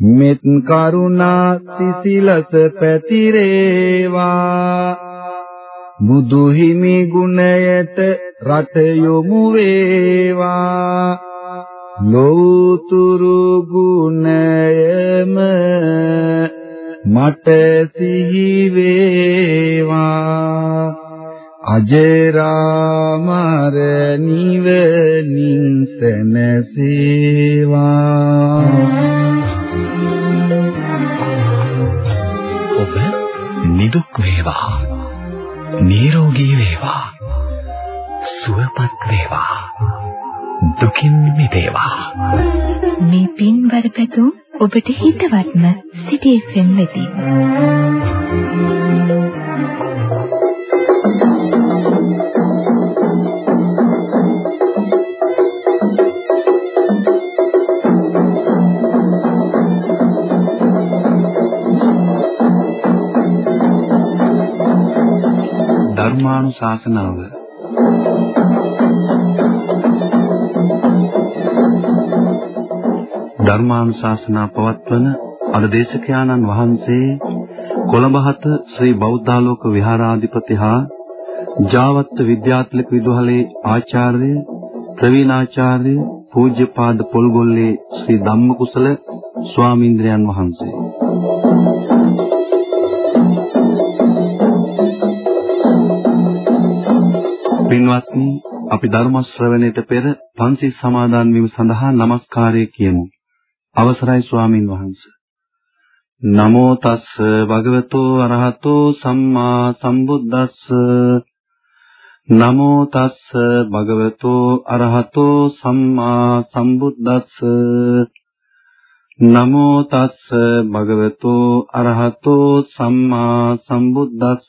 මෙත් කරුණා සිසිලස පැතිරේවා. බුදු හිමි ගුණයට රට යොමු වේවා. ලෝතුරු ගුණයම මට සිහි වේවා. අජරාමර නිවනින් සැනසේවා. නිදුක් වේවා. නිරෝගී වේවා. සුවපත් වේවා. දුකින් මිදේවා. මේ පින්වර පැතුම් ඔබට හිතවත්ම සිටි FM වෙතින් ධර්මානුශාසනාව. ධර්මානුශාසනා පවත්වන අද දේශකයාණන් වහන්සේ කොළඹ හත ශ්‍රී බෞද්ධාලෝක විහාරාධිපති හා ජාවත්ත විද්‍යාත්මක විදුහලේ ආචාර්ය ප්‍රවීණාචාර්ය පූජ්‍යපාද පොල්ගොල්ලේ ශ්‍රී ධම්මකුසල ස්වාමීන්ද්‍රයන් වහන්සේ. පින්වත්නි අපි ධර්ම ශ්‍රවණයට පෙර පන්සිල් සමාදන් වීම සඳහා নমස්කාරය කියමු. අවසරයි ස්වාමින් වහන්සේ. නමෝ තස්ස භගවතෝ අරහතෝ සම්මා සම්බුද්දස්ස නමෝ තස්ස භගවතෝ අරහතෝ සම්මා සම්බුද්දස්ස නමෝ තස්ස භගවතෝ අරහතෝ සම්මා සම්බුද්දස්ස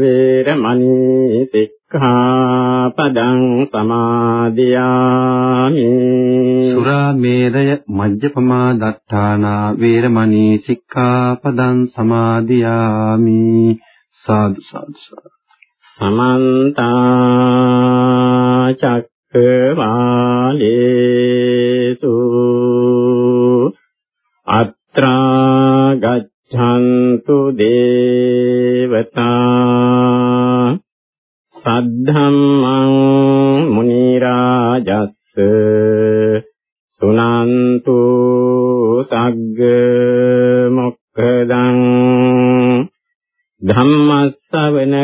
වේරමණී සික්ඛාපදං සමාදියාමි සුරාමේරය මජ්ජපමා දත්තානා වේරමණී සික්ඛාපදං සමාදියාමි। සාදු සාදු සමන්ත චක්කවාලේසු। අත්‍රා ගච්ඡන්තු දේවතා සද්ධම්මං මුනි රාජස්ස සුනන්තු සග්ග මොක්ඛදං ධම්මස්සවන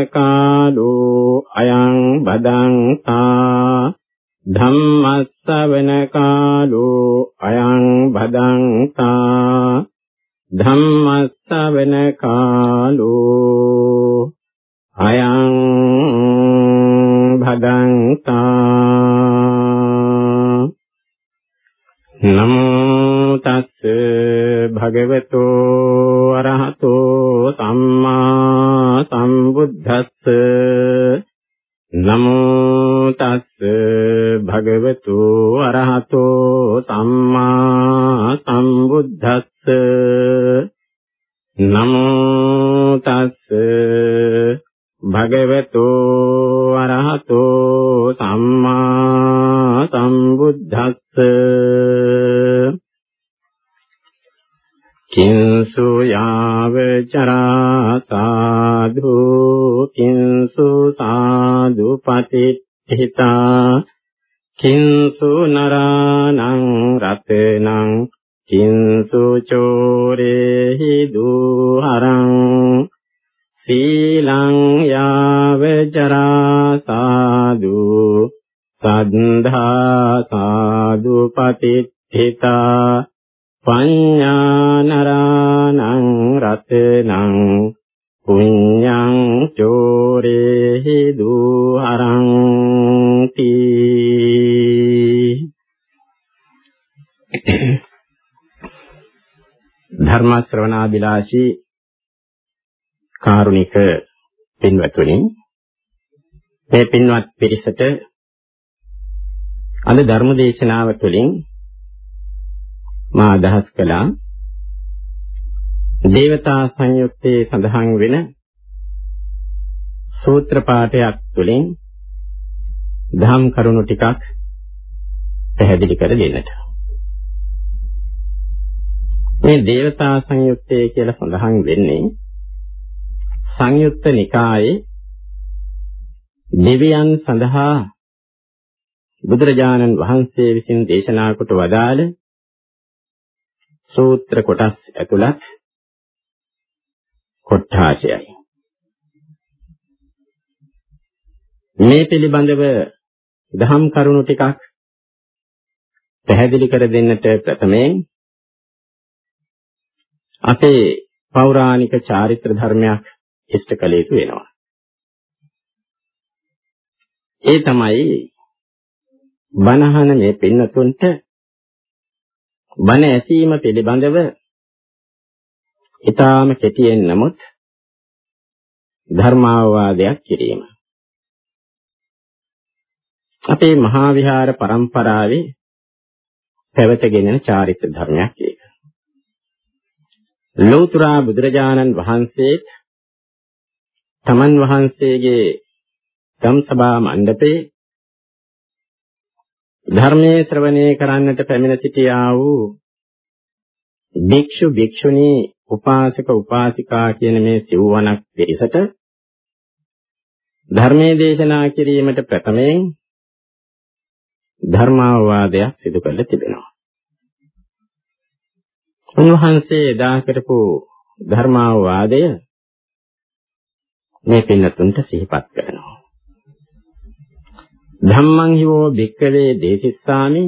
ධර්ම ශ්‍රවණාබිලාෂී කාරුණික පින්වත්නි මේ පින්වත් පිරිසට අද ධර්ම දේශනාව තුළින් මා අදහස් කළා දේවතා සංයුත්තේ සඳහන් වෙන සූත්‍ර පාඨයක් තුළින් ධම් කරුණු ටිකක් පැහැදිලි කර දෙන්නට. මේ දේවතා සංයුත්තේ කියලා සඳහන් වෙන්නේ සංයුත්ත නිකායේ දෙවියන් සඳහා බුදුරජාණන් වහන්සේ විසින් දේශනා කොට වදාළ සූත්‍ර කොටස් ඇතුළත් කොට්ඨාශයයි. මේ පිළිබඳව දහම් කරුණු ටිකක් පැහැදිලි කර දෙන්නට ප්‍රථමයෙන් අපේ පෞරාණික චාරිත්‍ර ධර්මයක් ඉෂ්ට කළ යුතු වෙනවා. ඒ තමයි බණහන මේ පින්නතුන්ට බණ ඇසීම පිළිබඳව ඊටාම කෙටියෙන් නමුත් ධර්මාවවාදයක් කිරීම. අපේ මහා විහාර પરම්පරාවේ පැවතගෙන චාරිත්‍ර ධර්මයක් ඒක. ලෞතර බුදුරජාණන් වහන්සේත් තමන් වහන්සේගේ ධම්සභා මණ්ඩපේ ධර්මයේ ශ්‍රවණය කරන්නට පැමිණ සිටියා වූ භික්ෂු භික්ෂුණී උපාසක උපාසිකා කියන මේ සිව්වණක් පිරිසට ධර්මයේ දේශනා කිරීමට ප්‍රථමයෙන් ධර්මාවවාදයක් සිදු කළ තිබෙනවා. උන්වහන්සේ එදා කරපු ධර්මාවවාදය මේ පින්නතුන්ට සිහිපත් කරනවා. ධම්මං හිවෝ භික්කවේ දේසිස්සාමි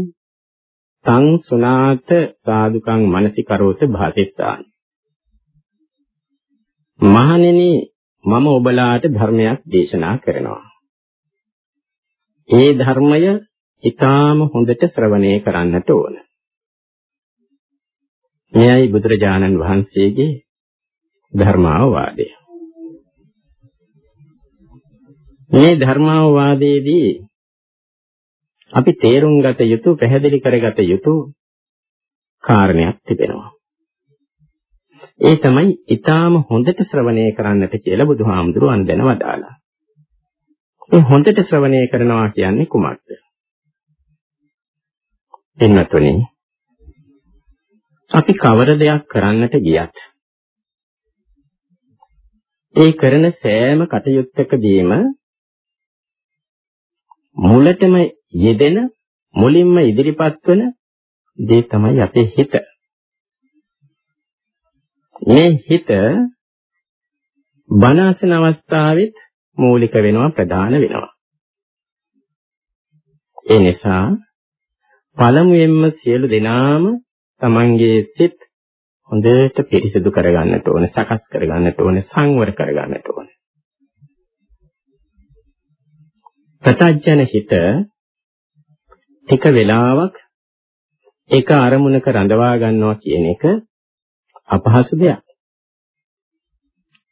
තං සුනාත සාදුකං මනසිකරෝත භාතිස්සාමි. මහණෙනි මම ඔබලාට ධර්මයක් දේශනා කරනවා. ඒ ධර්මය ඊටාම හොඳට ශ්‍රවණය කරන්නට ඕන. මෙයයි බුදුරජාණන් වහන්සේගේ ධර්මාවවාදය. මේ ධර්මාවවාදයේදී අපි තේරුම් ගත යුතු පැහැදිලි කරගත යුතු කාරණයක් තිබෙනවා. ඒ තමයි ඊටාම හොඳට ශ්‍රවණය කරන්නට කියලා බුදුහාමුදුරුවෝ අනුදැන වදාලා. මේ හොඳට ශ්‍රවණය කරනවා කියන්නේ කුමක්ද? එන්නතුනි අපි කවර දෙයක් කරන්නට ගියත් ඒ කරන සෑම කටයුත්තකදීම මුලටම යෙදෙන මුලින්ම ඉදිරිපත් වන දේ තමයි අපේ හිත. මේ හිත බණාසන අවස්ථාවෙත් මූලික වෙනවා ප්‍රධාන වෙනවා. ඒ නිසා පළමුවෙන්ම සියලු දෙනාම තමන්ගේ සිත් හොඳට පිරිසිදු කරගන්නට ඕන, සකස් කරගන්නට ඕන, සංවර කරගන්නට ඕන. ප්‍රත්‍යඥ හිත ටික වෙලාවක් එක අරමුණක රඳවා ගන්නවා කියන එක අපහසු දෙයක්.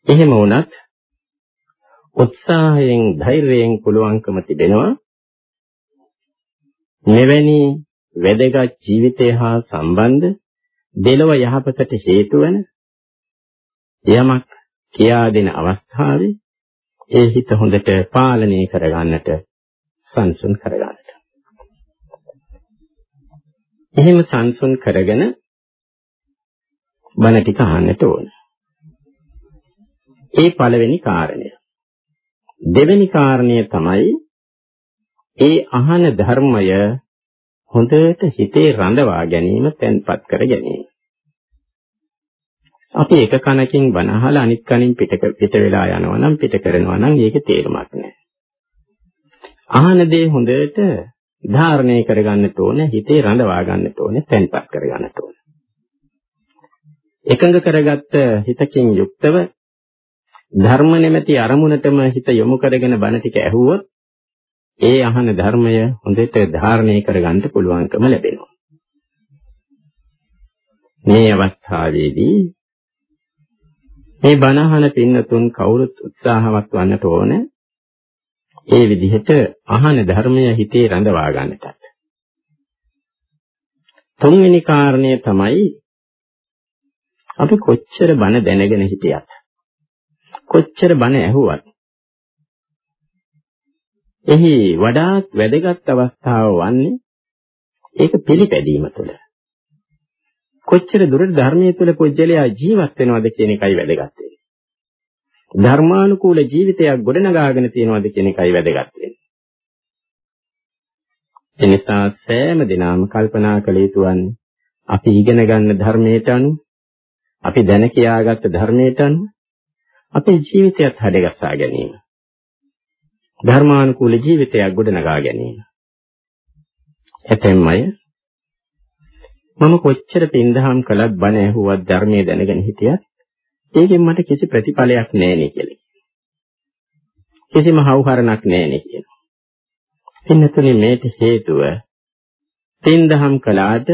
එහෙම වුණත් උත්සාහයෙන් ධෛර්යයෙන් පුළුවන්කම තිබෙනවා මෙවැනි වැදගත් ජීවිතය හා සම්බන්ධ දෙලව යහපතට හේතු වන යමක් කියා දෙන අවස්ථාවේ ඒ හිත හොඳට පාලනය කරගන්නට සංසුන් කරගන්නට. එහෙම සංසුන් කරගෙන බණ ටික අහන්නට ඕන. ඒ පළවෙනි කාරණය. දෙවෙනි කාරණය තමයි ඒ අහන ධර්මය හොඳට හිතේ රඳවා ගැනීම, තැන්පත් කර ගැනීම. අපි එක කනකින් බණ අහලා අනිත් කනින් පිට පිට වෙලා යනවා නම් පිට කරනවා නම් ඒකේ තේරුමක් නැහැ. අහන දේ හොඳට ධාරණය කරගන්නට ඕන, හිතේ රඳවා ගන්නට ඕන, තැන්පත් කරගන්නට ඕන. එකඟ කරගත්ත හිතකින් යුක්තව ධර්ම නැමැති අරමුණටම හිත යොමු කරගෙන බණ ටික ඇහුවොත් ඒ අහන ධර්මය හොඳට ධාරණය කරගන්න පුළුවන්කම ලැබෙනවා. මේ අවස්ථාවේදී මේ බණ අහන පින්නතුන් කවුරුත් උත්සාහවත් වන්නට ඕන ඒ විදිහට අහන ධර්මය හිතේ රඳවා ගන්නට. තුන්වෙනි කාරණය තමයි අපි කොච්චර බණ දැනගෙන හිටියත් කොච්චර බණ ඇහුවත් එහි වඩාත් වැදගත් අවස්ථාව වන්නේ ඒක පිළිපැදීම තුළ. කොච්චර දුරට ධර්මයේ තුල පුජ්‍යලයා ජීවත් වෙනවද කියන එකයි වැදගත් වෙන්නේ. ධර්මානුකූල ජීවිතයක් ගොඩනගාගෙන තියෙනවද කියන එකයි වැදගත් වෙන්නේ. එනිසා සෑම දිනම කල්පනා කළ යුතු වන්නේ අපි ඉගෙන ගන්න ධර්මයට අනුව අපි දැන කියාගත්ත ධර්මයට අනුව අපේ ජීවිතයත් හැඩගස්සා ගැනීම. ධර්මානුකූල ජීවිතයක් ගොඩනගා ගැනීම. ඇතැම් අය මම කොච්චර පින්දහම් කළත් බණ ඇහුවත් ධර්මයේ දැනගෙන හිටියත් ඒකෙන් මට කිසි ප්‍රතිඵලයක් නැහැනේ කියලා. කිසිම හවුහරණක් නැහැනේ කියනවා. පින්නතුනි මේට හේතුව පින්දහම් කළාට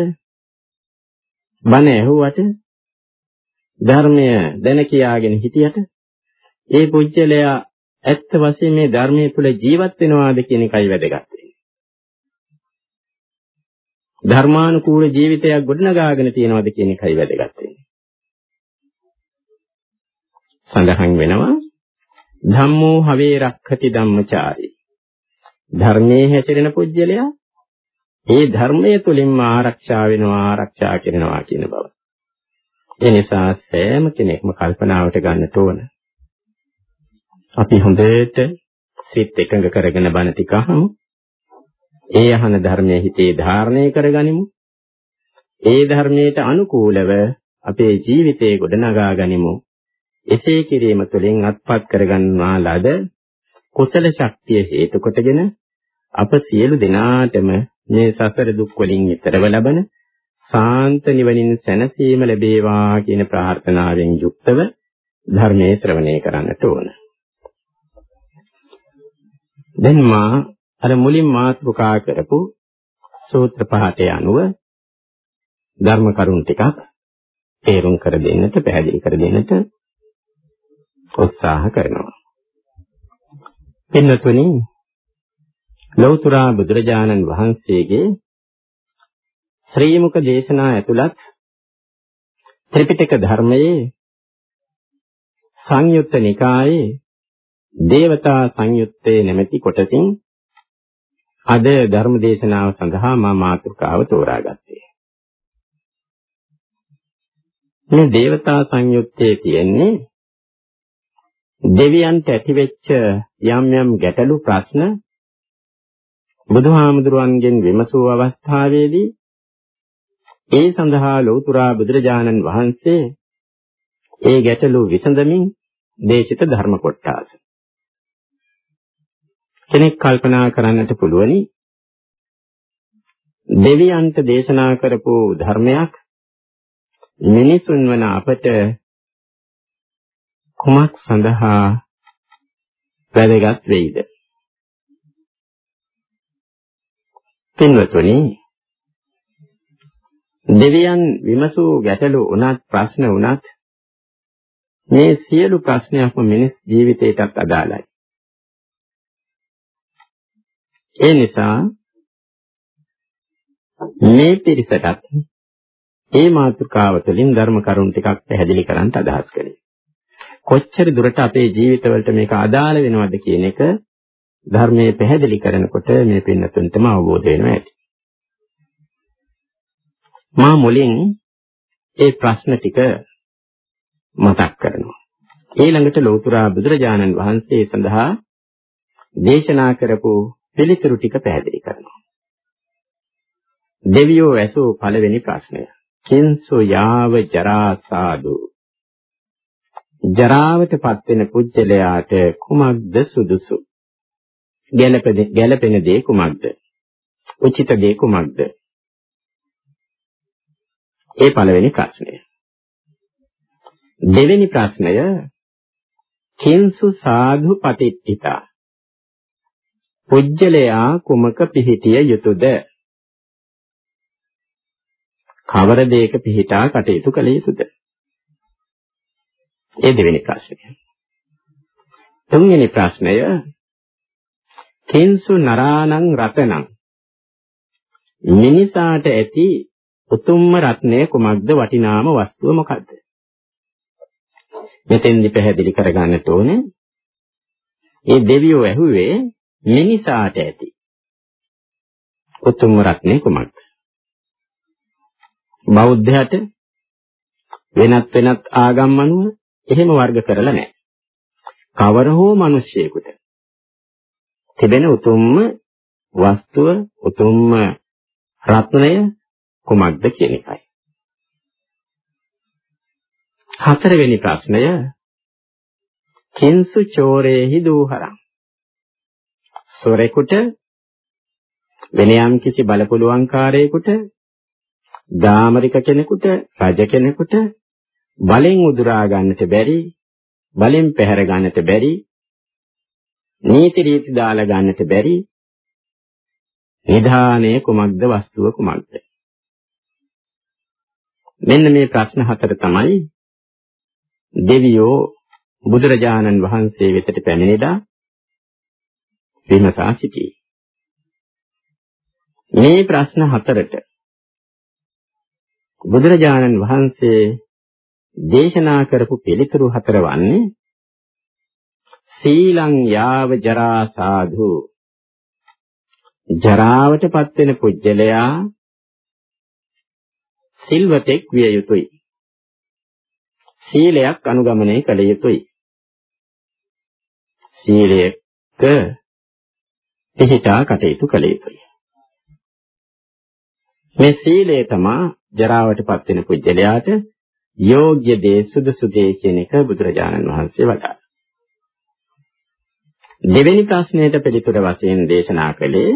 බණ ඇහුවට ධර්මය දැන කියාගෙන හිටියට ඒ පුජ්‍යලයා ඇත්ත වශයෙන් මේ ධර්මයේ තුල ජීවත් වෙනවාද කියන එකයි වැදගත් වෙන්නේ. ධර්මානුකූල ජීවිතයක් ගොඩනගාගෙන තියෙනවද කියන එකයි වැදගත් වෙන්නේ. සඳහන් වෙනවා ධම්මෝ හවේ රක්ඛති ධම්මචාරී. ධර්මයේ හැසිරෙන පුජ්‍යලයා ඒ ධර්මයේ තුලින්ම ආරක්ෂා වෙනවා ආරක්ෂා කරනවා කියන බව. ඒ නිසා සෑම කෙනෙක්ම කල්පනාවට ගන්නට ඕන. අපි හොඳට සිත් එකඟ කරගෙන බණ ටික අහමු. ඒ අහන ධර්මයේ හිතේ ධාරණය කරගනිමු. ඒ ධර්මයට අනුකූලව අපේ ජීවිතේ ගොඩනගා ගනිමු. එසේ කිරීම තුළින් අත්පත් කරගන්නා ලද කුසල ශක්තිය හේතු කොටගෙන අප සියලු දෙනාටම මේ සසර දුක් වලින් ඈතරව ලබන සාන්ත නිවනින් සැනසීම ලැබේවා කියන ප්‍රාර්ථනාවෙන් යුක්තව ධර්මයේ ශ්‍රවණය කරන්නට ඕන. දැන් මා අර මුලින් මාතෘකා කරපු සූත්‍ර පහට අනුව ධර්ම කරුණු ටිකක් තේරුම් කර දෙන්නට පැහැදිලි කර දෙන්නට උත්සාහ කරනවා. පින්නතුනි ලෞතර බුදුරජාණන් වහන්සේගේ ශ්‍රී මුක දේශනා ඇතුළත් ත්‍රිපිටක ධර්මයේ සංයුත්ත නිකායේ දේවතා සංයුත්තේ නැමැති කොටසින් අද ධර්ම දේශනාව සඳහා මා මාතෘකාව තෝරාගත්තේ. මේ දේවතා සංයුත්තේ තියෙන්නේ දෙවියන්ට ඇතිවෙච්ච යම් යම් ගැටලු ප්‍රශ්න බුදුහාමුදුරුවන්ගෙන් විමසූ අවස්ථාවේදී ඒ සඳහා ලෞතුරා බුදුරජාණන් වහන්සේ ඒ ගැටලු විසඳමින් දේශිත ධර්ම කොටස. කෙනෙක් කල්පනා කරන්නට පුළුවනි දෙවියන්ට දේශනා කරපු ධර්මයක් මිනිසුන් වන අපට කුමක් සඳහා වැදගත් වෙයිද? පින්වතුනි දෙවියන් විමසූ ගැටලු උනත් ප්‍රශ්න උනත් මේ සියලු ප්‍රශ්නයක්ම මිනිස් ජීවිතයටත් අදාළයි. ඒ නිසා මේ පිරිසටත් ඒ මාතෘකාව තුළින් ධර්ම කරුණු ටිකක් පැහැදිලි කරන්න අදහස් කළේ. කොච්චර දුරට අපේ ජීවිතවලට මේක අදාළ වෙනවද කියන එක ධර්මයේ පැහැදිලි කරනකොට මේ පින්නතුන්ටම අවබෝධ වෙනවා ඇති. මා මුලින් ඒ ප්‍රශ්න ටික මතක් කරනවා. ඊළඟට ලෞතුරා බුදුරජාණන් වහන්සේ සඳහා දේශනා කරපු පිළිතුරු ටික පැහැදිලි කරනවා. දෙවියෝ ඇසූ පළවෙනි ප්‍රශ්නය. කිංසු යාව ජරා සාදු ජරාවටපත් වෙන පුජ්‍යලයාට කුමක්ද සුදුසු? ගැළපෙන ගැළපෙන දේ කුමක්ද? උචිත දේ කුමක්ද? ඒ පළවෙනි ප්‍රශ්නය. දෙවෙනි ප්‍රශ්නය කිංසු සාධු පතිට්ඨිතා පුජ්‍යලයා කුමක පිහිටිය යුතුයද? කවර දෙයක පිහිටා කටයුතු කළ යුතුද? ඒ දෙවෙනි ප්‍රශ්නය. තුන්වෙනි ප්‍රශ්නය කිංසු නරාණං රතනං මිනිසාට ඇති උතුම්ම රත්නය කුමක්ද වටිනාම වස්තුව මොකක්ද? මෙතෙන්දි පැහැදිලි කරගන්නට ඕනේ. ඒ දෙවියෝ ඇහුවේ මිනිසාට ඇති උතුම්ම රත්නය කුමක්ද? බෞද්ධයට වෙනත් වෙනත් ආගම් අනුව එහෙම වර්ග කරලා නැහැ. කවර හෝ මිනිසියෙකුට තිබෙන උතුම්ම වස්තුව උතුම්ම රත්නය කුමක්ද කියන එකයි. හතරවෙනි ප්‍රශ්නය කිංසු චෝරේහි දූහරං සොරෙකුට වෙන යම් කිසි බලපුලුවන්කාරයෙකුට දාමරික කෙනෙකුට රජ කෙනෙකුට බලෙන් උදුරා ගන්නට බැරි බලෙන් පැහැර ගන්නට බැරි නීති රීති දාලා ගන්නට බැරි නිධානයේ කුමක්ද වස්තුව කුමක්ද? මෙන්න මේ ප්‍රශ්න හතර තමයි දෙවියෝ බුදුරජාණන් වහන්සේ වෙතට පැමිණිලා විමසා සිටියේ මේ ප්‍රශ්න හතරට බුදුරජාණන් වහන්සේ දේශනා කරපු පිළිතුරු හතර වන්නේ සීලං යාව ජරා සාධු. ජරාවටපත් වෙන පුජ්‍යලයා සිල්වතෙක් විය යුතුයි. සීලයක් අනුගමනය කළ යුතුයි. සීලයක පිහිටා කටයුතු කළ යුතුයි මේ සීලය තමයි ජරාවටපත් වෙන පුජ්‍යලයාට යෝග්‍ය දේ සුදුසු දේ කියන එක බුදුරජාණන් වහන්සේ වදාළා. දෙවෙනි ප්‍රශ්නයට පිළිතුර වශයෙන් දේශනා කළේ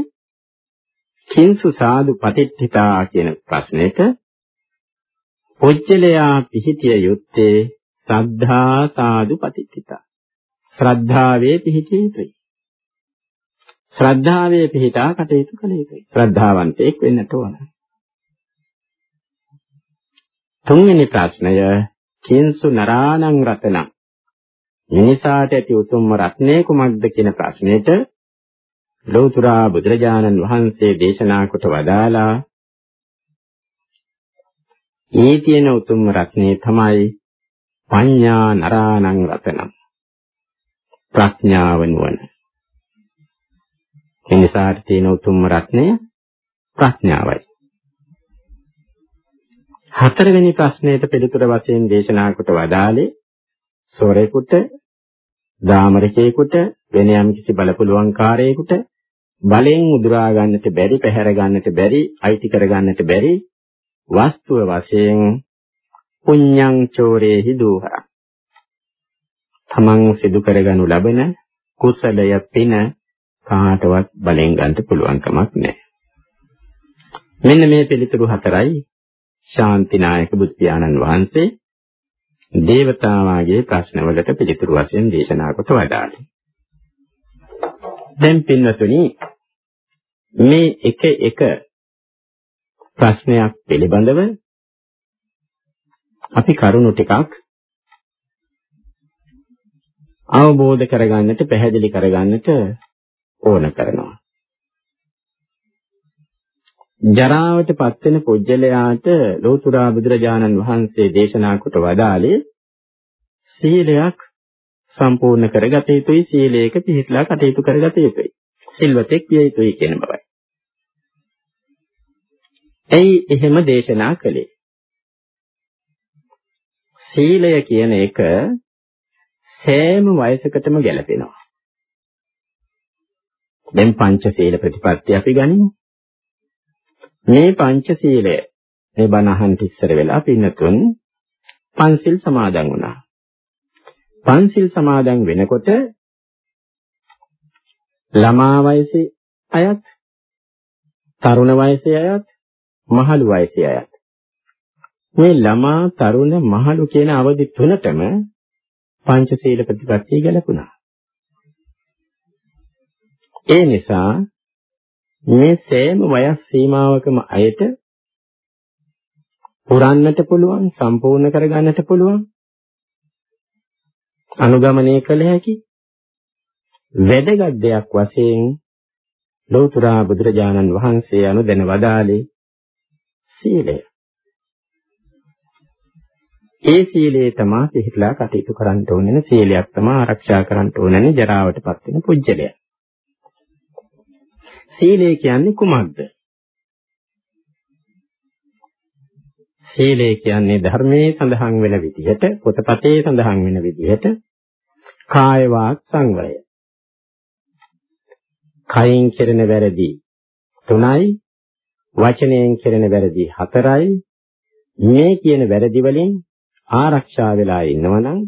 කිංසු සාදු පතිට්ඨිතා කියන ප්‍රශ්නෙට පුජ්‍යලයා පිහිටිය යුත්තේ සද්ධා සාදු පතිට්ඨිතා. ශ්‍රද්ධාවේ පිහිටිය යුතුයි. ශ්‍රද්ධාවේ පිහිටා කටයුතු කළ යුතුයි. ශ්‍රද්ධාවන්තයෙක් වෙන්නට ඕන. තුන්වෙනි ප්‍රශ්නය කිංසු නරාණං රතනං මිනිසාට ඇති උතුම්ම රත්නය කුමක්ද කියන ප්‍රශ්නෙට ලෞතර බුදුරජාණන් වහන්සේ දේශනා කොට වදාලා ඒ තියෙන උතුම්ම රත්නේ තමයි පඤ්ඤා නරාණං රතනං ප්‍රඥාව නුවණ. එනිසාට තියෙන උතුම්ම රත්නය ප්‍රඥාවයි. හතරවෙනි ප්‍රශ්නයට පිළිතුර වශයෙන් දේශනා කොට වදාළේ සොරේකට දාමරිකේකට වෙන යම් කිසි බලපුලුවන්කාරයෙකුට බලෙන් උදුරා ගන්නට බැරි පැහැර ගන්නට බැරි අයිති කර ගන්නට බැරි වස්තුව වශයෙන් පුඤ්ඤං චෝරේහි දෝහා තමන් සිදු කරගනු ලබන කුසලය පින කාටවත් බලෙන් ගන්න පුළුවන් කමක් නැහැ. මෙන්න මේ පිළිතුරු හතරයි ශාන්තිනායක බුදු පියාණන් වහන්සේ දේවතාවාගේ ප්‍රශ්නවලට පිළිතුරු වශයෙන් දේශනා කොට වදාළේ. දැන් පින්වතුනි මේ එක එක ප්‍රශ්නයක් පිළිබඳව අපි කරුණු ටිකක් අවබෝධ කරගන්නට පැහැදිලි කරගන්නට ඕන කරනවා. ජරාවට පත්වෙන පුජ්‍යලයාට ලෝතුරා බුදුරජාණන් වහන්සේ දේශනා කොට වදාළේ සීලයක් සම්පූර්ණ කරගත යුතුයි සීලයක පිළිපදලා කටයුතු කරගත යුතුයි සිල්වතෙක් විය යුතුයි කියන බවයි. එයි එහෙම දේශනා කළේ. සීලය කියන එක සෑම වයසකටම ගැලපෙනවා. දැන් පංචශීල ප්‍රතිපත්ති අපි ගනිමු. මේ පංචශීලය මේ බණ අහන්න ඉස්සර වෙලා පින්නතුන් පන්සිල් සමාදන් වුණා. පන්සිල් සමාදන් වෙනකොට ළමා වයසේ අයත් තරුණ වයසේ අයත් මහලු වයසේ අයත් මේ ළමා තරුණ මහලු කියන අවදි තුනටම පංචශීල ප්‍රතිපත්තිය ගැලපුණා. ඒ නිසා මේ සෑම වයස් සීමාවකම අයට පුරන්නට පුළුවන් සම්පූර්ණ කරගන්නට පුළුවන් අනුගමනය කළ හැකි වැදගත් දෙයක් වශයෙන් ලෞතර බුදුරජාණන් වහන්සේ අනුදැන වදාළේ සීලය. ඒ සීලයේ තමයි පිළිපලා කටයුතු කරන්න ඕනේ සීලයක් තමයි ආරක්ෂා කරන්න ඕනේ ජරාවටපත් වෙන පුජ්‍යලයා. සීලය කියන්නේ කුමක්ද? සීලය කියන්නේ ධර්මයේ සඳහන් වෙන විදිහට පොතපතේ සඳහන් වෙන විදිහට කාය වාක් සංවරය. කයින් කෙරෙන වැරදි තුනයි වචනයෙන් කෙරෙන වැරදි හතරයි මේ කියන වැරදි වලින් ආරක්ෂා වෙලා ඉන්නවනම්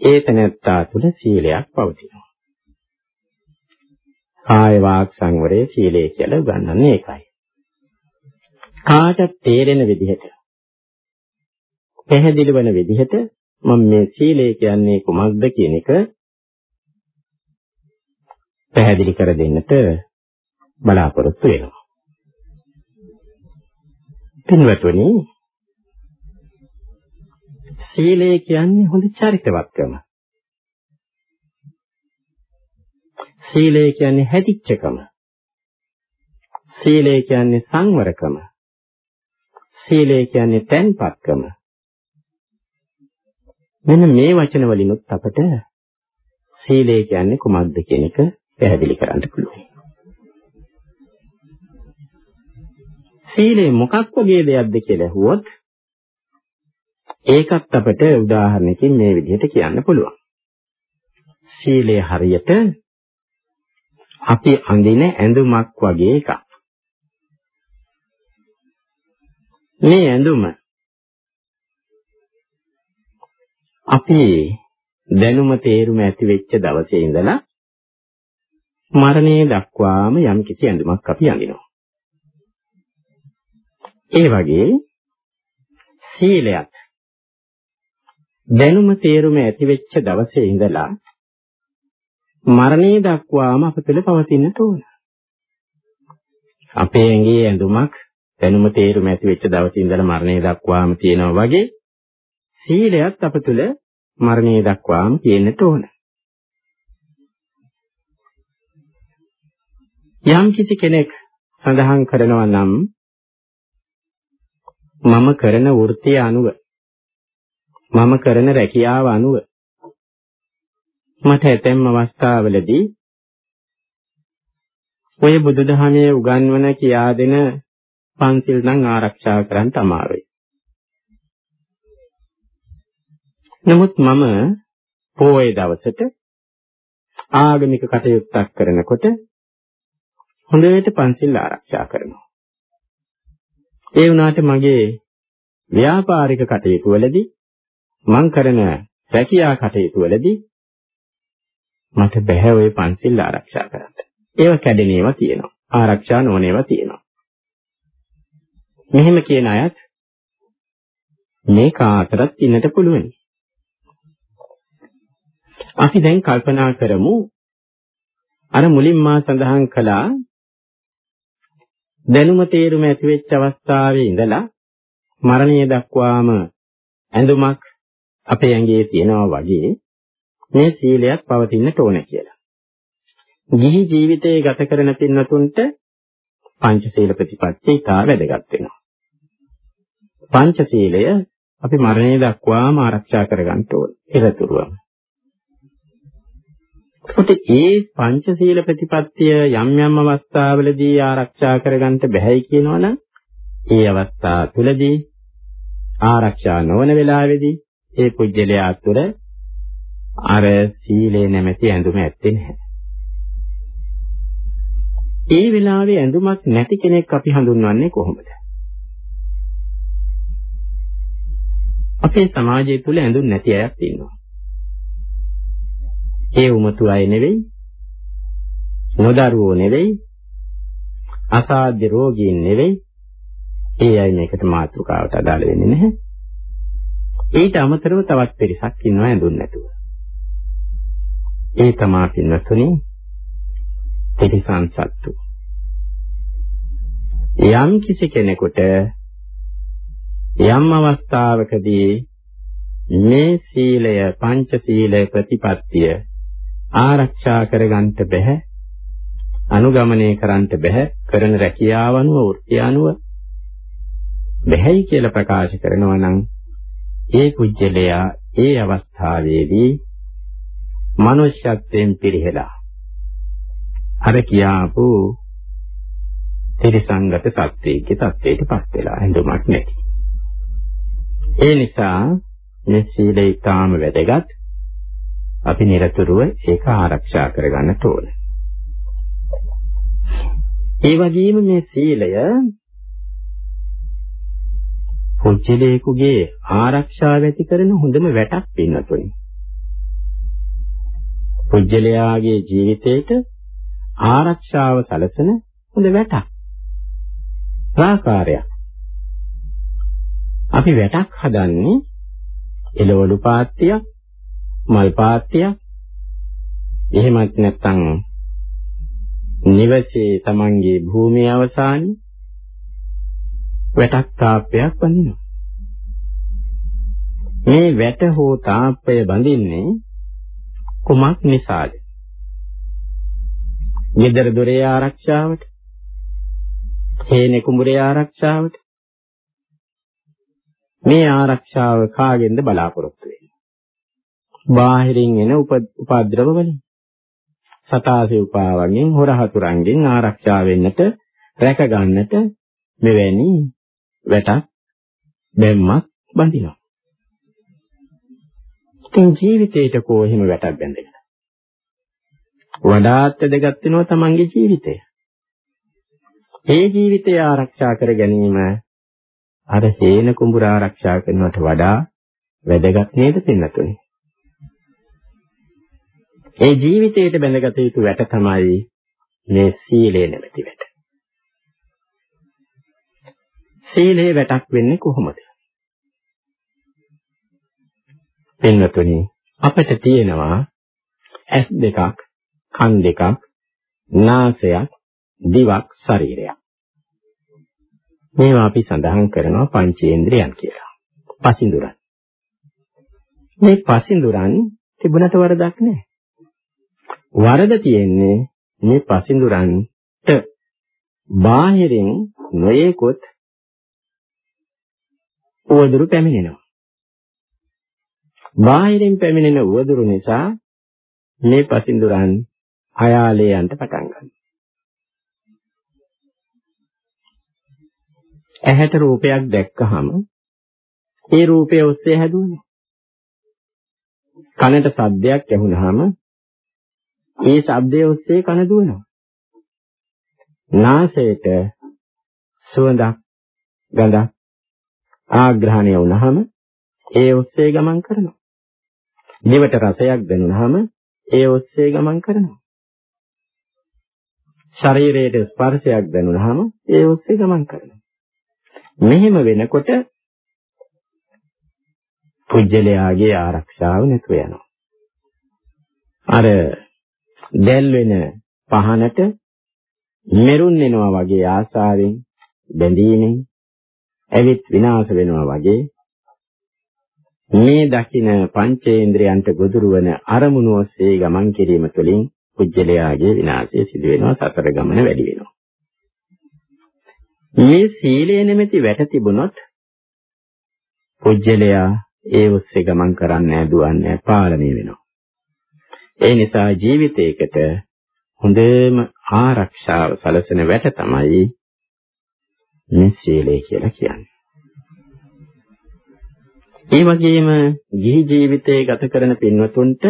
ඒ තැනැත්තා තුළ සීලයක් පවතිනවා. කාය වාක් සංවරයේ සීලය කියලා උගන්වන්නේ ඒකයි. කාටත් තේරෙන විදිහට පැහැදිලි වෙන විදිහට මම මේ සීලය කියන්නේ කුමක්ද කියන එක පැහැදිලි කර දෙන්නට බලාපොරොත්තු වෙනවා. පින්වතුනි සීලය කියන්නේ හොඳ චරිතවත්කම. සීලය කියන්නේ හැදිච්චකම. සීලය කියන්නේ සංවරකම. සීලය කියන්නේ තැන්පත්කම. මෙන්න මේ වචන වලිනුත් අපට සීලය කියන්නේ කුමක්ද කියන එක පැහැදිලි කරන්න පුළුවන්. සීලය මොකක් වගේ දෙයක්ද කියලා අහුවොත් ඒකත් අපට උදාහරණකින් මේ විදිහට කියන්න පුළුවන්. සීලය හරියට අපි අඳින ඇඳුමක් වගේ එකක්. මේ ඇඳුම අපි දැනුම තේරුම ඇති වෙච්ච දවසේ ඉඳලා මරණය දක්වාම යම් කිසි ඇඳුමක් අපි අඳිනවා. ඒ වගේ සීලයක් දැනුම තේරුම ඇති වෙච්ච දවසේ ඉඳලා මරණය දක්වාම අප තුළ පවතින්නට ඕන. අපේ ඇඟේ ඇඳුමක් දැනුම තේරුම ඇති වෙච්ච දවසේ ඉඳලා මරණය දක්වාම තියෙනවා වගේ සීලයත් අප තුළ මරණය දක්වාම තියෙන්නට ඕන. යම් කිසි කෙනෙක් සඳහන් කරනවා නම් මම කරන වෘත්තිය අනුව මම කරන රැකියාව අනුව මට ඇතැම් අවස්ථාවලදී ඔය බුදුදහමේ උගන්වන කියා දෙන පන්සිල් නම් ආරක්ෂා කරන්න අමාරුයි. නමුත් මම පොයේ දවසට ආගමික කටයුත්තක් කරනකොට හොඳට පන්සිල් ආරක්ෂා කරනවා. ඒ වුණාට මගේ ව්‍යාපාරික කටයුතු වලදී මං කරන රැකියා කටයුතු වලදී මට බෑ ওই පන්සිල් ආරක්ෂා කරන්න. ඒවා කැඩෙන ඒවා තියෙනවා. ආරක්ෂා නොවන ඒවා තියෙනවා. මෙහෙම කියන අයත් මේ කාතරත් ඉන්නට පුළුවන්. අපි දැන් කල්පනා කරමු අර මුලින් මා සඳහන් කළා දැනුම තේරුම ඇති වෙච්ච අවස්ථාවේ ඉඳලා මරණය දක්වාම ඇඳුමක් අපේ ඇඟේ තියෙනවා වගේ මේ සීලයක් පවතින්නට ඕන කියලා. ගිහි ජීවිතයේ ගත කරන පින්නතුන්ට පංචශීල ප්‍රතිපත්තිය ඉතා වැදගත් වෙනවා. පංචශීලය අපි මරණය දක්වාම ආරක්ෂා කරගන්න ඕන. ඉරතුරුවම. එතකොට ඒ පංචශීල ප්‍රතිපත්තිය යම් යම් අවස්ථාවලදී ආරක්ෂා කරගන්න බැහැයි කියනවනම් ඒ අවස්ථා තුලදී ආරක්ෂා නොවන වෙලාවේදී ඒ පුජ්‍යලයා තුළ අර සීලේ නැමැති ඇඳුම ඇත්තේ නැහැ. ඒ වෙලාවේ ඇඳුමක් නැති කෙනෙක් අපි හඳුන්වන්නේ කොහොමද? අපේ සමාජය තුළ ඇඳුම් නැති අයත් ඉන්නවා. ඒ උමතු අය නෙවෙයි, නොදරුවෝ නෙවෙයි, අසාධ්‍ය රෝගීන් නෙවෙයි. ඒ අය මේකට මාතෘකාවට අදාළ වෙන්නේ නැහැ. ඊට අමතරව තවත් පිරිසක් ඉන්නවා ඇඳුම් නැතුව. ඒ තමා පින්වතුනි තිරිසන් සත්තු. යම් කිසි කෙනෙකුට යම් අවස්ථාවකදී මේ සීලය පංච සීලය ප්‍රතිපත්තිය ආරක්ෂා කරගන්න බැහැ අනුගමනය කරන්න බැහැ කරන රැකියාව අනුව වෘත්ති අනුව බැහැයි කියලා ප්‍රකාශ කරනවා නම් ඒ කුජලයා ඒ අවස්ථාවේදී මනුෂ්‍යත්වයෙන් පිරිහෙලා අර කියාපු ත්‍රිසංගත සත්‍යයේ තත්ත්වයටපත් වෙලා හඳුමක් නැති. ඒ නිසා මේ සීලය ඊටාම වැදගත්. අපි නිරතුරුව ඒක ආරක්ෂා කරගන්න ඕන. ඒ වගේම මේ සීලය පුජ්‍යලේකුගේ ආරක්ෂාව ඇති කරන හොඳම වැටක් පින්නතුනි. පුජ්‍යලයාගේ ජීවිතේට ආරක්ෂාව සැලසෙන හොඳ වැටක්. ප්‍රාකාරයක්. අපි වැටක් හදන්නේ එළවලු පාත්තියක්, මල් පාත්තියක්, එහෙමත් නැත්නම් නිවසේ Tamanගේ භූමිය අවසානයේ වැටක් තාප්පයක් බඳිනවා. මේ වැට හෝ තාප්පය බඳින්නේ කුමක් නිසාද? ගෙදර දොරේ ආරක්ෂාවට, හේනේ කුඹුරේ ආරක්ෂාවට. මේ ආරක්ෂාව කාගෙන්ද බලාපොරොත්තු වෙන්නේ? බාහිරින් එන උපද්‍රව වලින්. සතාසේ උපාවගෙන් හොර හතුරන්ගෙන් ආරක්ෂා වෙන්නට රැක ගන්නට මෙවැනි වැටක් බැම්මක් බඳිනවා. ඉතින් ජීවිතේට කෝ එහෙම වැටක් බැඳගෙන. වඩාත් වැදගත් වෙනවා තමන්ගේ ජීවිතය. ඒ ජීවිතය ආරක්ෂා කර ගැනීම අර හේන කුඹුර ආරක්ෂා කරනවට වඩා වැදගත් නේද පින්නතුනි? ඒ ජීවිතයට බැඳගත යුතු වැට තමයි මේ සීලය නැමැති වැට. සීලේ වැටක් වෙන්නේ කොහොමද? පින්වතුනි අපිට තියෙනවා ඇස් දෙකක්, කන් දෙකක්, නාසයක්, දිවක්, ශරීරයක්. මේවා අපි සඳහන් කරනවා පංචේන්ද්‍රයන් කියලා. පසින්දුරන්. මේ පසින්දුරන් තිබුණට වරදක් නැහැ. වරද තියෙන්නේ මේ පසින්දුරන්ට බාහිරින් නොයේකොත් උවදුරු පැමිණෙනවා. බාහිරින් පැමිණෙන උවදුරු නිසා මේ පසින්දුරන් අයාලේ යන්න පටන් ගන්නවා. ඇහැට රූපයක් දැක්කහම ඒ රූපය ඔස්සේ හැදුවනේ. කනට ශබ්දයක් ඇහුනහම ඒ ශබ්දය ඔස්සේ කන දුවනවා. නාසයට සුවඳක් ගඳක් ආග්‍රහණය වුණාම ඒ ඔස්සේ ගමන් කරනවා. දිවට රසයක් දැනුනහම ඒ ඔස්සේ ගමන් කරනවා. ශරීරයට ස්පර්ශයක් දැනුනහම ඒ ඔස්සේ ගමන් කරනවා. මෙහෙම වෙනකොට පුජ්‍යලයාගේ ආරක්ෂාව නැතුව යනවා. අර දැල් වෙන පහනට මෙරුන් වෙනවා වගේ ආසාවෙන් බැඳීමෙන් ඇවිත් විනාශ වෙනවා වගේ මේ දකින පංචේන්ද්‍රයන්ට ගොදුරු වන අරමුණු ඔස්සේ ගමන් කිරීම තුළින් පුජ්‍යලයාගේ විනාශය සිදු වෙනවා සතර ගමන වැඩි වෙනවා මේ සීලය නැමැති වැට තිබුණොත් පුජ්‍යලයා ඒ ඔස්සේ ගමන් කරන්නේ දුවන්නේ පාලනය වෙනවා ඒ නිසා ජීවිතයකට හොඳම ආරක්ෂාව සැලසෙන වැට තමයි මේ සීලය කියලා කියන්නේ. ඒ වගේම ගිහි ජීවිතයේ ගත කරන පින්වතුන්ට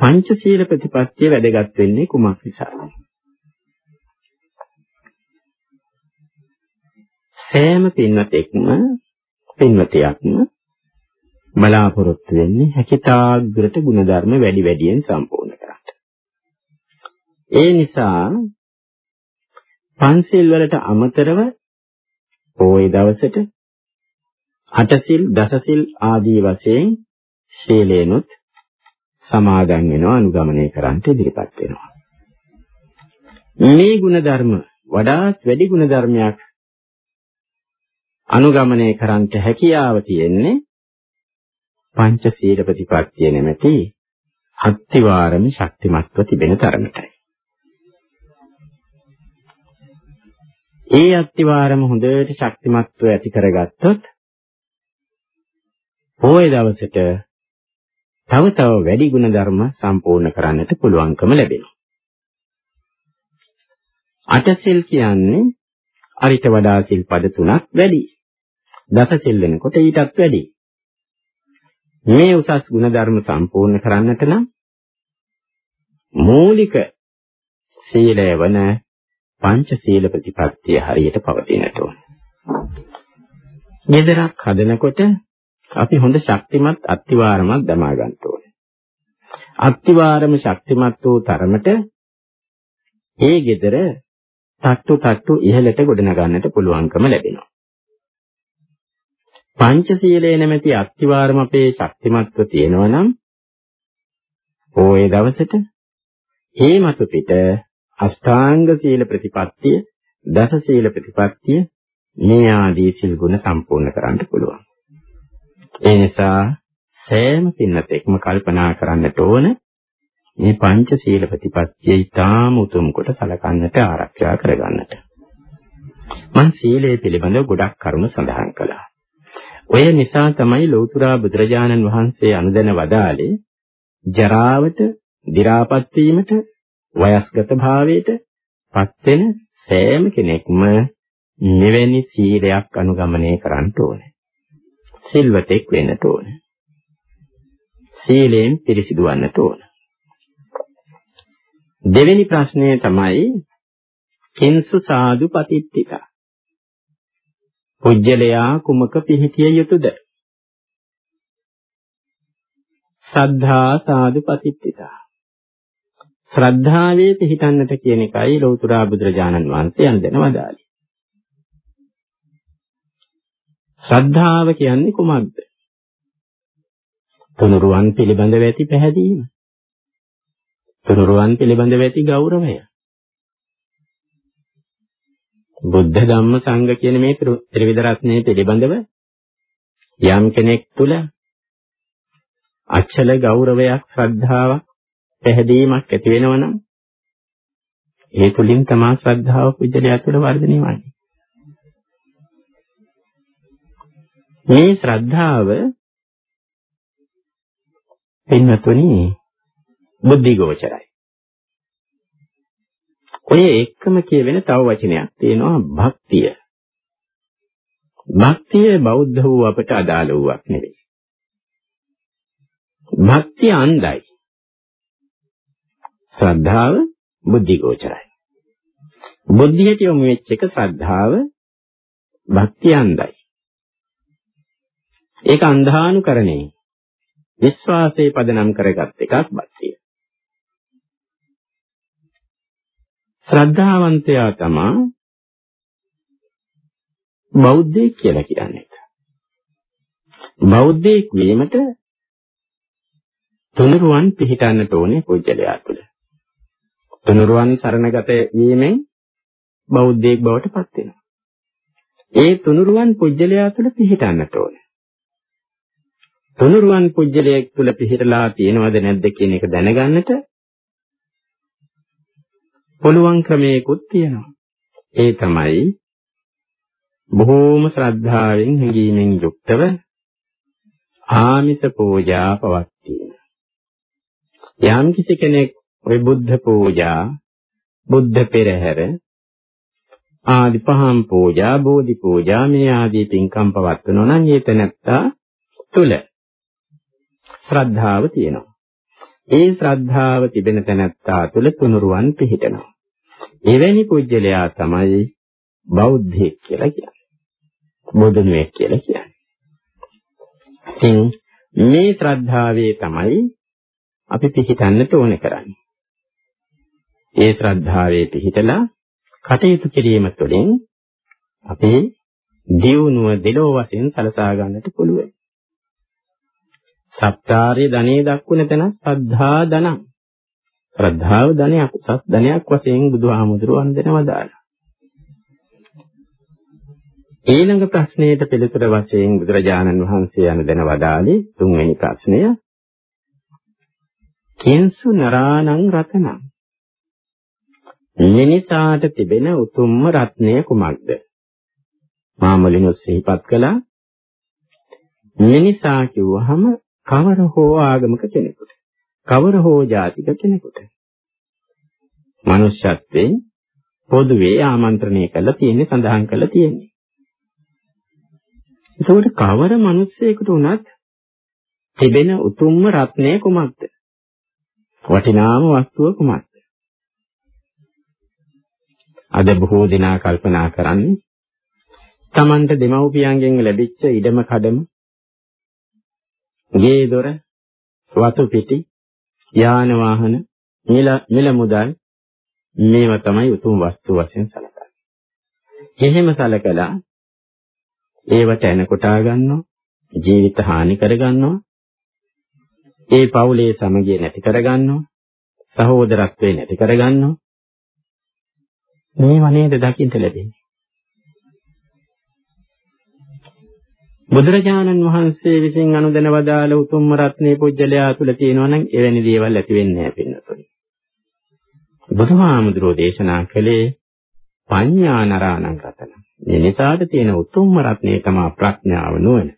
පංචශීල ප්‍රතිපත්තිය වැදගත් වෙන්නේ කුමක් නිසාද? සෑම පින්වතෙක්ම පින්වතියක්ම බලාපොරොත්තු වෙන්නේ හැකිතාග්‍රට ಗುಣධර්ම වැඩි වැඩියෙන් සම්පූර්ණ කරන්න. ඒ නිසා පන්සිල් වලට අමතරව පොයේ දවසට අටසිල් දසසිල් ආදී වශයෙන් ශීලේනුත් සමාදන් වෙනවා අනුගමනය කරන්ට ඉදිරිපත් වෙනවා. මේ ಗುಣධර්ම වඩාත් වැඩි ಗುಣධර්මයක් අනුගමනය කරන්ට හැකියාව තියෙන්නේ පංච සීල ප්‍රතිපත්තිය නැමැති අත්තිවාරම ශක්තිමත්ව තිබෙන තරමටයි. ඒ අත්තිවාරම හොඳට ශක්තිමත්ව ඇති කරගත්තොත් පොයේ දවසට තව තව වැඩි ගුණ ධර්ම සම්පූර්ණ කරන්නට පුළුවන්කම ලැබෙනවා. අටසිල් කියන්නේ අරිට වඩා සිල් පද තුනක් වැඩි. දසසිල් වෙනකොට ඊටත් වැඩි. මේ උසස් ගුණ ධර්ම සම්පූර්ණ කරන්නට නම් මූලික සීලය වන පංච සීල ප්‍රතිපත්තිය හරියට පවතිනට ඕන. ගෙදරක් හදනකොට අපි හොඳ ශක්තිමත් අත්තිවාරමක් දමා ගන්න ඕනේ. අත්තිවාරම ශක්තිමත් වූ තරමට ඒ ගෙදර තට්ටු තට්ටු ඉහළට ගොඩනගන්නට පුළුවන්කම ලැබෙනවා. පංචශීලයේ නැමැති අත්තිවාරම අපේ ශක්තිමත්ව තියෙනවා නම් ඕයේ දවසට ඒ මතු පිට අෂ්ටාංග සීල ප්‍රතිපත්තිය, දස සීල ප්‍රතිපත්තිය මේ ආදී සිල් ගුණ සම්පූර්ණ කරන්න පුළුවන්. ඒ නිසා සෑම පින්නතෙක්ම කල්පනා කරන්නට ඕන මේ පංච සීල ප්‍රතිපත්තිය ඊටාම උතුම් කොට සලකන්නට ආරක්ෂා කරගන්නට. මං සීලය පිළිබඳව ගොඩක් කරුණු සඳහන් කළා. ඔය නිසා තමයි ලෞතර බුදුරජාණන් වහන්සේ අනුදැන වදාළේ ජරාවට, දි รา පත් වීමට, වයස්ගත භාවයට පත් වෙන සෑම කෙනෙක්ම මෙවැනි සීලයක් අනුගමනය කරන්න ඕනේ. සිල්වතෙක් වෙන්න ඕනේ. සීලයෙන් පිරිසිදු වන්නට ඕනේ. දෙවෙනි ප්‍රශ්නය තමයි කිංසු සාදු පතිත්තිකා පුජ්‍යලයා කුමක පිහිටිය යුතුයද? සද්ධා සාදු පතිත්තිතා. ශ්‍රද්ධාවේ පිහිටන්නට කියන එකයි ලෞතර බුදුරජාණන් වහන්සේ යන වදාළේ. ශ්‍රද්ධාව කියන්නේ කුමක්ද? තුනුරුවන් පිළිබඳව ඇති පැහැදීම. තුනුරුවන් පිළිබඳව ඇති ගෞරවය. බුද්ධ ධම්ම සංඝ කියන මේ ත්‍රිවිධ රත්නයේ පිළිබඳව යම් කෙනෙක් තුල අචල ගෞරවයක් ශ්‍රද්ධාවක් පැහැදීමක් ඇති වෙනවනම් ඒ තුලින් තමා ශ්‍රද්ධාව පුජ්‍යලයා තුළ වර්ධනය වන්නේ. මේ ශ්‍රද්ධාව පින්වතුනි බුද්ධි ගෝචරයි. ඔය එක්කම කියවෙන තව වචනයක් තියෙනවා භක්තිය. භක්තිය බෞද්ධ වූ අපට අදාළ වූවක් නෙවෙයි. භක්තිය අන්දයි. ශ්‍රද්ධාව බුද්ධි ගෝචරයි. බුද්ධියට යොමු වෙච්ච එක ශ්‍රද්ධාව භක්තිය අන්දයි. ඒක අන්ධානුකරණේ විශ්වාසයේ පදනම් කරගත් එකක් භක්තිය. ශ්‍රද්ධාවන්තයා තමා බෞද්ධයෙක් කියලා කියන්නේ. බෞද්ධයෙක් වීමට තුනුරුවන් පිළිටන්නට ඕනේ පුජ්‍යලයා තුළ. තුනුරුවන් සරණගත වීමෙන් බෞද්ධයෙක් බවට පත් වෙනවා. ඒ තුනුරුවන් පුජ්‍යලයා තුළ පිළිටන්නට ඕනේ. තුනුරුවන් පුජ්‍යලයක් තුළ පිළිටලා තියෙනවද නැද්ද කියන එක දැනගන්නට පුළුවන් ක්‍රමයකුත් තියෙනවා. ඒ තමයි බොහෝම ශ්‍රද්ධාවෙන් හැඟීමෙන් යුක්තව ආමිස පූජා පවත්වීම. යම් කිසි කෙනෙක් ওই බුද්ධ පූජා, බුද්ධ පෙරහැර, ආදි පහම් පූජා, බෝධි පූජා මේ ආදී පින්කම් පවත්වනවා නම් ඒ තැනත්තා තුල ශ්‍රද්ධාව තියෙනවා. ඒ ශ්‍රද්ධාව තිබෙන තැනැත්තා තුළ තුනුරුවන් පිහිටනවා. එවැනි පුජ්‍යලයා තමයි බෞද්ධයෙක් කියලා කියන්නේ. බුදුනුවෙක් කියලා කියන්නේ. ඉතින් මේ ශ්‍රද්ධාවේ තමයි අපි පිහිටන්නට ඕනේ කරන්නේ. ඒ ශ්‍රද්ධාවේ පිහිටලා කටයුතු කිරීම තුළින් අපේ දියුණුව දෙලෝ වශයෙන් සලසා ගන්නට පුළුවන්. සත්‍යාරයේ ධනෙ දක්වන තැන සද්ධා ධනං. ශ්‍රද්ධාව ධනයක් සත් ධනයක් වශයෙන් බුදුහාමුදුරුවන් දෙනවා දාලා. ඊළඟ ප්‍රශ්නයට පිළිතුර වශයෙන් බුදුරජාණන් වහන්සේ යන දෙන වදාළේ තුන්වෙනි ප්‍රශ්නය කිංසු නරාණං රතනං මිනිසාට තිබෙන උතුම්ම රත්නය කුමක්ද මා මුලින්ම සිහිපත් කළා මිනිසා කිව්වහම කවර හෝ ආගමක කෙනෙකුට කවර හෝ ජාතික කෙනෙකුට මනුෂ්‍යත්වයෙන් පොදුවේ ආමන්ත්‍රණය කළා තියෙන්නේ සඳහන් කළා තියෙන්නේ එතකොට කවර මිනිස්සෙකුට වුණත් තිබෙන උතුම්ම රත්නය කුමක්ද? වටිනාම වස්තුව කුමක්ද? අද බොහෝ දෙනා කල්පනා කරන්නේ Tamanට දෙමව්පියන්ගෙන් ලැබිච්ච ඉඩම කඩම ගේ දොර වතු පිටි යාන වාහන මිල මිල මුදල් මේවා තමයි උතුම් වස්තු වශයෙන් සැලකන්නේ. එහෙම සැලකලා ඒවට එන කොටා ගන්නවා ජීවිත හානි කර ගන්නවා ඒ පවුලේ සමගිය නැති කර ගන්නවා සහෝදරත්වේ නැති කර ගන්නවා මේ වනේද දකින්න ලැබෙන්නේ බුදුරජාණන් වහන්සේ විසින් අනුදැන වදාළ උතුම්ම රත්නේ පුජ්‍යලයා තුල තියෙනවා නම් එවැනි දේවල් ඇති වෙන්නේ නැහැ පින්නතුනි. බුදුහාමුදුරෝ දේශනා කළේ පඤ්ඤා නරාණං රතන. මේ නිසාට තියෙන උතුම්ම රත්නය තමයි ප්‍රඥාව නුවණ.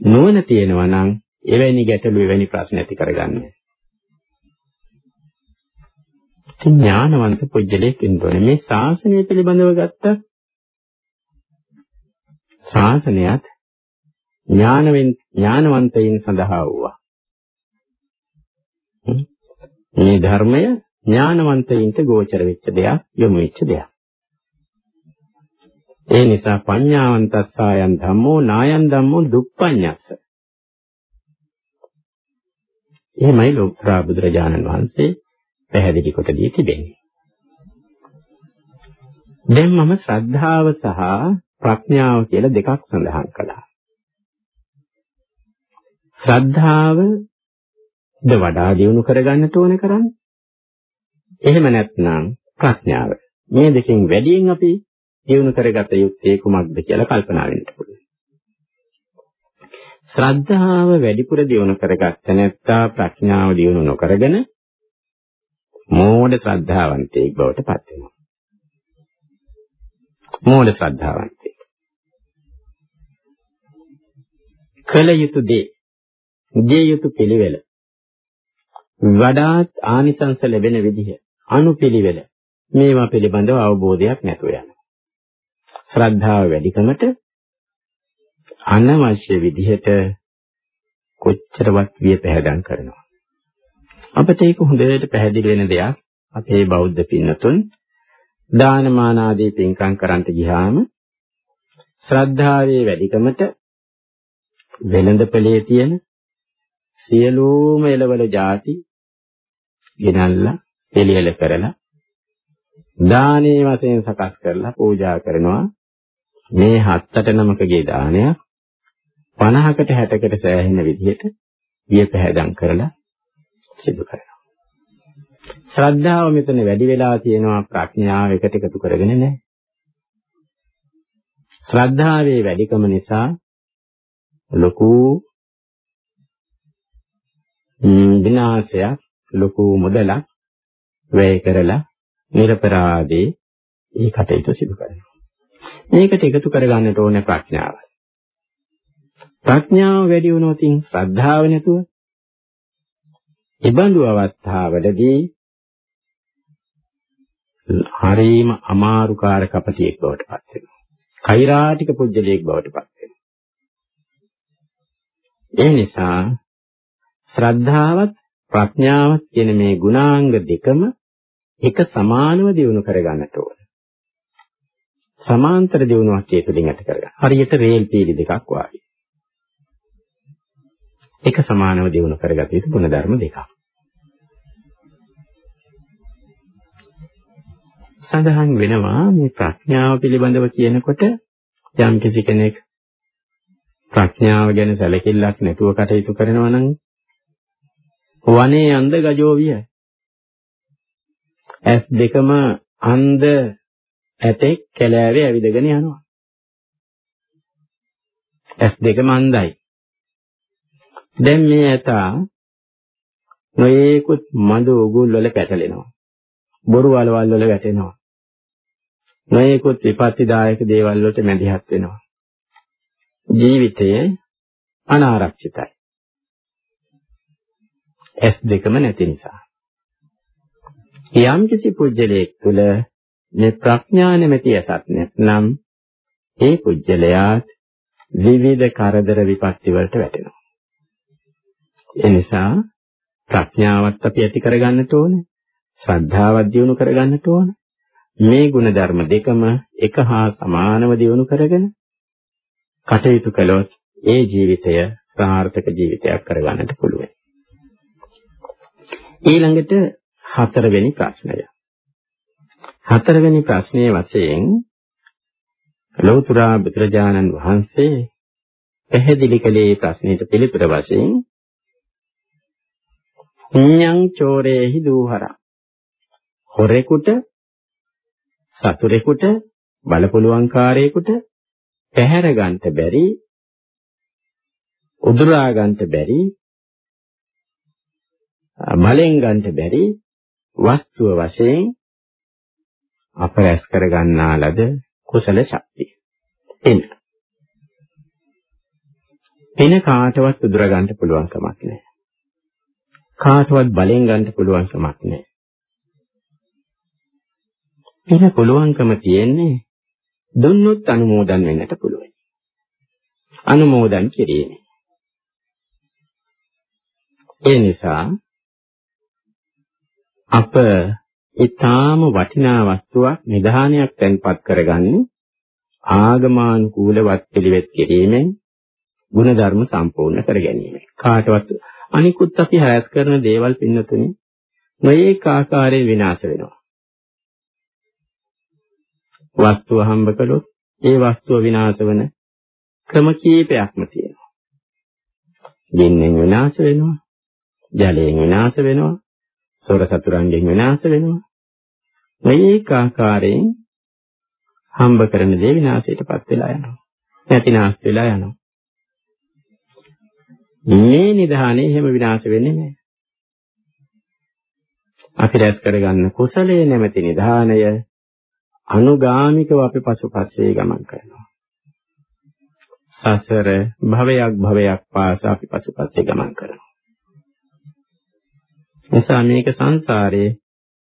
නුවණ තියෙනවා නම් එවැනි ගැටලු එවැනි ප්‍රශ්න ඇති කරගන්නේ. ඉතින් ඥානවන්ත පුජ්‍යලෙක් ඉන්නෝනේ මේ ශාසනය පිළිබඳව ගත්ත ශාසනයත් ඥානවෙන් ඥානවන්තයින් සඳහා වූවා. මේ ධර්මය ඥානවන්තයින්ට ගෝචර වෙච්ච දෙයක් යොමු වෙච්ච දෙයක්. ඒ නිසා පඤ්ඤාවන්තස්සායන් ධම්මෝ නායන් ධම්මෝ දුප්පඤ්ඤස්ස. එහෙමයි ලෝතර බුදුරජාණන් වහන්සේ පැහැදිලි කොට දී තිබෙන්නේ. දැන් මම ශ්‍රද්ධාව සහ ප්‍රඥාව කියලා දෙකක් සඳහන් කළා. ශ්‍රද්ධාව ද වඩා දියුණු කරගන්නට ඕන කරන්නේ. එහෙම නැත්නම් ප්‍රඥාව. මේ දෙකෙන් වැඩියෙන් අපි දියුණු කරගත යුත්තේ කුමක්ද කියලා කල්පනා වෙන්න පුළුවන්. ශ්‍රද්ධාව වැඩිපුර දියුණු කරගත්ත නැත්තා ප්‍රඥාව දියුණු නොකරගෙන මෝඩ ශ්‍රද්ධාවන්තයෙක් බවට පත් වෙනවා. මෝඩ ශ්‍රද්ධාවන්තයෙක්. කල යුතු දේ, දිය යුතු පිළිවෙල වඩාත් ආනිසංස ලැබෙන විදිහ අනුපිළිවෙල මේවා පිළිබඳව අවබෝධයක් නැතුව යනවා. ශ්‍රද්ධාව වැඩිකමට අනවශ්‍ය විදිහට කොච්චරවත් විය පැහැදම් කරනවා. අපිට ඒක හොඳට පැහැදිලි වෙන දෙයක් අපේ බෞද්ධ පින්නතුන් දානමාන ආදී පින්කම් කරන්ට ගියාම ශ්‍රද්ධාවේ වැඩිකමට වෙළඳපළේ තියෙන සියලුම එළවල ಜಾති ගෙනල්ලා එළියල කරලා දානේ වශයෙන් සකස් කරලා පූජා කරනවා මේ හත්තට නමකගේ දානයක් 50කට 60කට සෑහෙන විදිහට විය පැහැදම් කරලා සිදු කරනවා. ශ්‍රද්ධාව මෙතන වැඩි වෙලා තියෙනවා ප්‍රඥාව එකට එකතු කරගෙන නැහැ. ශ්‍රද්ධාවේ වැඩිකම නිසා ලොකු විනාශයක් ලොකු මුදලක් වැය කරලා නිර්පරාදී ඒ කටයුතු සිදු කරනවා. මේකට එකතු කරගන්නට ඕනේ ප්‍රඥාව. ප්‍රඥාව වැඩි වුණොත් ශ්‍රද්ධාව නැතුව ඉබඳු අවස්ථාවලදී හරීම අමාරුකාර කපටියෙක් බවට පත් වෙනවා. කෛරාටික පුජ්‍යලයක් බවට පත් වෙනවා. ඒ නිසා ශ්‍රද්ධාවත් ප්‍රඥාවත් කියන මේ ගුණාංග දෙකම එක සමානව දියුණු කරගන්නට ඕන. සමාන්තර දියුණුවක් ඒ තුලින් ඇති කරගන්න. හරියට රේල් පීලි දෙකක් වාගේ. එක සමානව දියුණු කරගත යුතු ගුණධර්ම දෙකක්. සඳහන් වෙනවා මේ ප්‍රඥාව පිළිබඳව කියනකොට යම් කිසි කෙනෙක් ප්‍රඥාව ගැන සැලකිල්ලක් නැතුව කටයුතු කරනවා නම් වනේ අන්ධ ගජෝ විය. ඇස් දෙකම අන්ධ ඇතෙක් කැලෑවේ ඇවිදගෙන යනවා. ඇස් දෙකම අන්ධයි. දැන් මේ ඇතා නොයේකුත් මඳු උගුල් වල පැටලෙනවා. බොරු වලවල් වල වැටෙනවා. නොයේකුත් විපත්තිදායක දේවල් වලට මැදිහත් වෙනවා. ජීවිතය අනාරක්ෂිතයි. ඇස් දෙකම නැති නිසා. යම් කිසි පුජ්‍යලයක් තුළ මේ ප්‍රඥා නැමැති ඇසක් නැත්නම් ඒ පුජ්‍යලයාත් විවිධ කරදර විපත්ති වලට වැටෙනවා. ඒ නිසා ප්‍රඥාවත් අපි ඇති කරගන්නට ඕනේ. ශ්‍රද්ධාවත් දියුණු කරගන්නට ඕනේ. මේ ගුණ ධර්ම දෙකම එක හා සමානව දියුණු කරගෙන කටයුතු කළොත් ඒ ජීවිතය සාර්ථක ජීවිතයක් කරගන්නට පුළුවන්. ඊළඟට හතරවෙනි ප්‍රශ්නය. හතරවෙනි ප්‍රශ්නයේ වශයෙන් ලෞතර බුදුරජාණන් වහන්සේ පැහැදිලි කළේ ප්‍රශ්නෙට පිළිතුර වශයෙන් ඤං චෝරේහි දූහරා හොරෙකුට සතුරෙකුට බලපුලුවන්කාරයෙකුට පැහැර ගන්නට බැරි උදුරා ගන්නට බැරි බලෙන් ගන්නට බැරි වස්තුව වශයෙන් අප රැස් කර ගන්නා ලද කුසල ශක්තිය. එන. එන කාටවත් උදුර ගන්න පුළුවන් කමක් නැහැ. කාටවත් බලෙන් ගන්න පුළුවන් කමක් නැහැ. එන පුළුවන්කම තියෙන්නේ දුන්නොත් අනුමෝදන් වෙන්නට පුළුවන්. අනුමෝදන් කිරීම. ඒ නිසා අප ඊටාම වටිනා වස්තුවක් නිධානයක් තැන්පත් කරගන්නේ ආගමානුකූලවත් පිළිවෙත් කිරීමෙන් ಗುಣධර්ම සම්පූර්ණ කර ගැනීම. කාටවත් අනිකුත් අපි හැස් කරන දේවල් පින්නතුනේ නොයේක ආකාරයෙන් විනාශ වෙනවා. වස්තුව හම්බ කළොත් ඒ වස්තුව විනාශ වෙන ක්‍රම කීපයක්ම තියෙනවා. ගින්නෙන් විනාශ වෙනවා, ජලයෙන් විනාශ වෙනවා, සොර සතුරන්ගෙන් විනාශ වෙනවා. මේක ආකාරයෙන් හම්බ කරන දේ විනාශයටපත් වෙලා යනවා. නැතිනාස් වෙලා යනවා. මේ නිධානයේ එහෙම විනාශ වෙන්නේ නැහැ. අපි රැස් කරගන්න කුසලයේ නැමැති නිධානය අනුගාමිකව අපි පසුපස්සේ ගමන් කරනවා. සසර භවයක් භවයක් පාසා අපි පසුපස්සේ ගමන් කරනවා. නිසා මේක සංසාරේ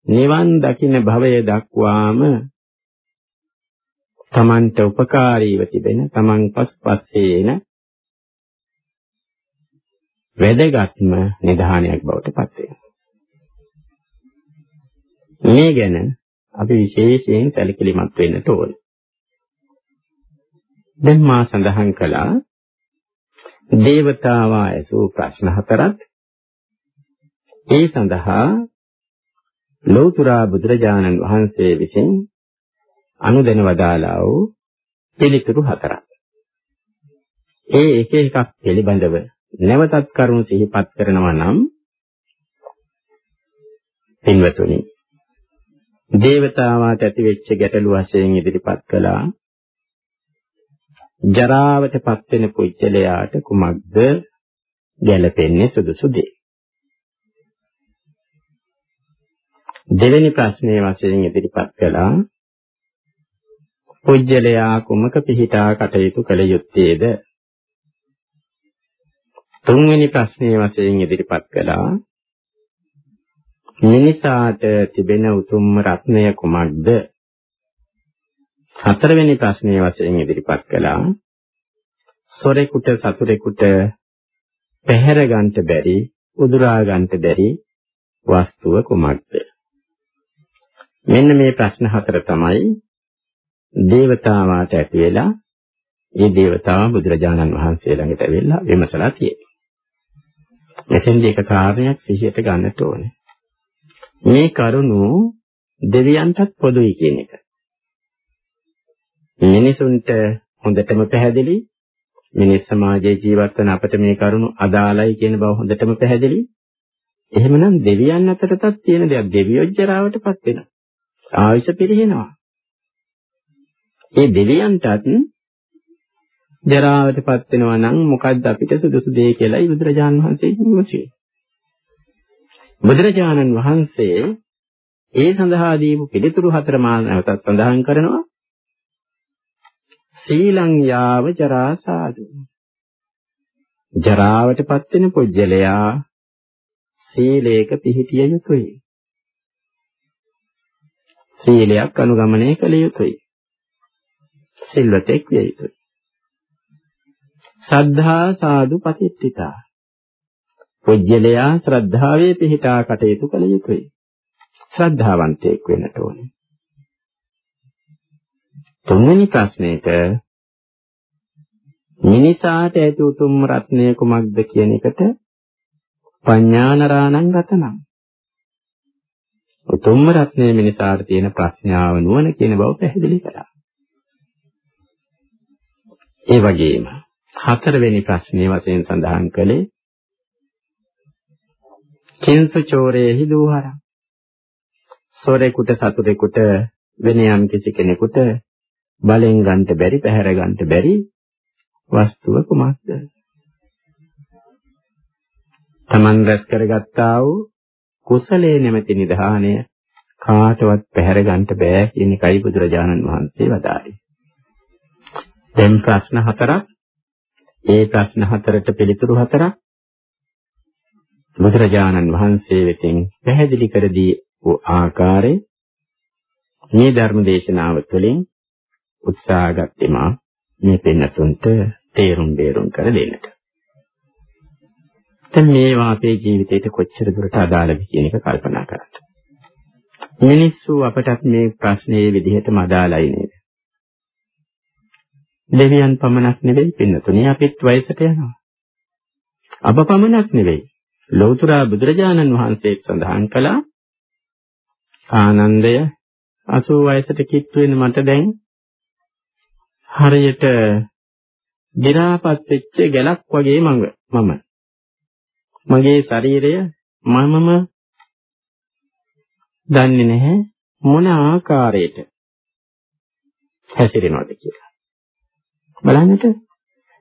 නිවන් දකින්න භවය දක්වාම තමන්ට උපකාරීව තිබෙන තමන් පසුපස්සේ එන වැදගත්ම නිධානයක් බවට පත් වෙනවා. මේ ගැන අපි විශේෂයෙන් සැලකිලිමත් වෙන්නට ඕන. දැන් මා සඳහන් කළා දේවතාවා ඇසූ ප්‍රශ්න හතරක් ඒ සඳහා ලෞතර බුදුරජාණන් වහන්සේ විසින් අනුදැන වදාලා වූ පිළිතුරු හතරක්. ඒ එක එකක් පිළිබඳව නැවතත් කරුණු සිහිපත් කරනවා නම් පින්වතුනි දේවතාවාට ඇතිවෙච්ච ගැටලු වශයෙන් ඉදිරිපත් කළා. ජරාවටපත් වෙන පුජ්‍යලයාට කුමක්ද ගැළපෙන්නේ සුදුසු දේ? දෙවෙනි ප්‍රශ්නයේ වශයෙන් ඉදිරිපත් කළා. පුජ්‍යලයා කුමක පිහිටා කටයුතු කළ යුත්තේද? තුන්වෙනි ප්‍රශ්නයේ වශයෙන් ඉදිරිපත් කළා. මිනිසාට තිබෙන උතුම් රත්නය කුමක්ද? හතරවෙනි ප්‍රශ්නයේ වශයෙන් ඉදිරිපත් කළා සොරෙකුට සතුරෙකුට පැහැර ගන්නට බැරි උදුරා ගන්නට බැරි වස්තුව කුමක්ද? මෙන්න මේ ප්‍රශ්න හතර තමයි දේවතාවාට ඇති වෙලා ඒ දේවතාව බුදුරජාණන් වහන්සේ ළඟට ඇවිල්ලා විමසලා තියෙනවා. මෙතෙන්දී එක කාරණයක් සිහියට ගන්නට ඕනේ. මේ කරුණු දෙවියන්ටත් පොදුයි කියන එක. මිනිසුන්ට හොඳටම පැහැදිලි මිනිස් සමාජයේ ජීවත් වන අපට මේ කරුණු අදාළයි කියන බව හොඳටම පැහැදිලි. එහෙමනම් දෙවියන් අතරටත් තියෙන දෙයක් දෙවියෝ ජරාවටපත් වෙනවා. ආයුෂ පිරිනනවා. ඒ දෙවියන්ටත් ජරාවටපත් වෙනවා නම් මොකද්ද අපිට සුදුසු දේ කියලායි බුදුරජාණන් වහන්සේ කිව්වේ. බුදුරජාණන් වහන්සේ ඒ සඳහා දීපු පිළිතුරු හතර මා නැවතත් සඳහන් කරනවා. සීලං යාව ජරා සාදු. ජරාවටපත් වෙන පුජ්‍යලයා සීලේක පිහිටිය යුතුයි. සීලයක් අනුගමනය කළ යුතුයි. සිල්වතෙක් විය යුතුයි. සද්ධා සාදු පතිත්තිතා. පුජ්‍යලයා ශ්‍රද්ධාවේ පිහිටා කටයුතු කළ යුතුයි. ශ්‍රද්ධාවන්තයෙක් වෙන්නට ඕනේ. තුන්වෙනි ප්‍රශ්නෙට මිනිසාට ඇති උතුම් රත්නය කුමක්ද කියන එකට පඤ්ඤානරාණං ගතනම් උතුම් රත්නය මිනිසාට තියෙන ප්‍රඥාව නුවණ කියන බව පැහැදිලි කළා. ඒ වගේම හතරවෙනි ප්‍රශ්නයේ වශයෙන් සඳහන් කළේ කිංසු චෝරේහි දූහරං සොරෙකුට සතුරෙකුට වෙන යම් කිසි කෙනෙකුට බලෙන් ගන්නට බැරි පැහැර ගන්නට බැරි වස්තුව කුමක්ද? Taman රැස් කරගත්තා වූ කුසලයේ නැමැති නිධානය කාටවත් පැහැර ගන්නට බෑ කියන එකයි බුදුරජාණන් වහන්සේ වදාළේ. දැන් ප්‍රශ්න හතරක් ඒ ප්‍රශ්න හතරට පිළිතුරු හතරක් බුදුරජාණන් වහන්සේ වෙතින් පැහැදිලි කර දී වූ ආකාරය මේ ධර්ම දේශනාව තුළින් උත්සාහගත්තෙමා මේ පින්නතුන්ට තේරුම් බේරුම් කර දෙන්නට. දැන් මේවා අපේ ජීවිතයට කොච්චර දුරට අදාළද කියන එක කල්පනා කරන්න. මිනිස්සු අපටත් මේ ප්‍රශ්නේ විදිහටම අදාළයි නේද? දෙවියන් පමණක් නෙවෙයි පින්නතුනේ අපිත් වයසට යනවා. අප පමණක් නෙවෙයි ලෞතර බුදුරජාණන් වහන්සේ සඳහන් කළා ආනන්දය 80 වයසට කිට්ටු වෙන මට දැන් හරියට දිරාපත් වෙච්ච ගැලක් වගේ මඟ මම. මගේ ශරීරය මමම දන්නේ නැහැ මොන ආකාරයට හැසිරෙනවද කියලා. බලන්නට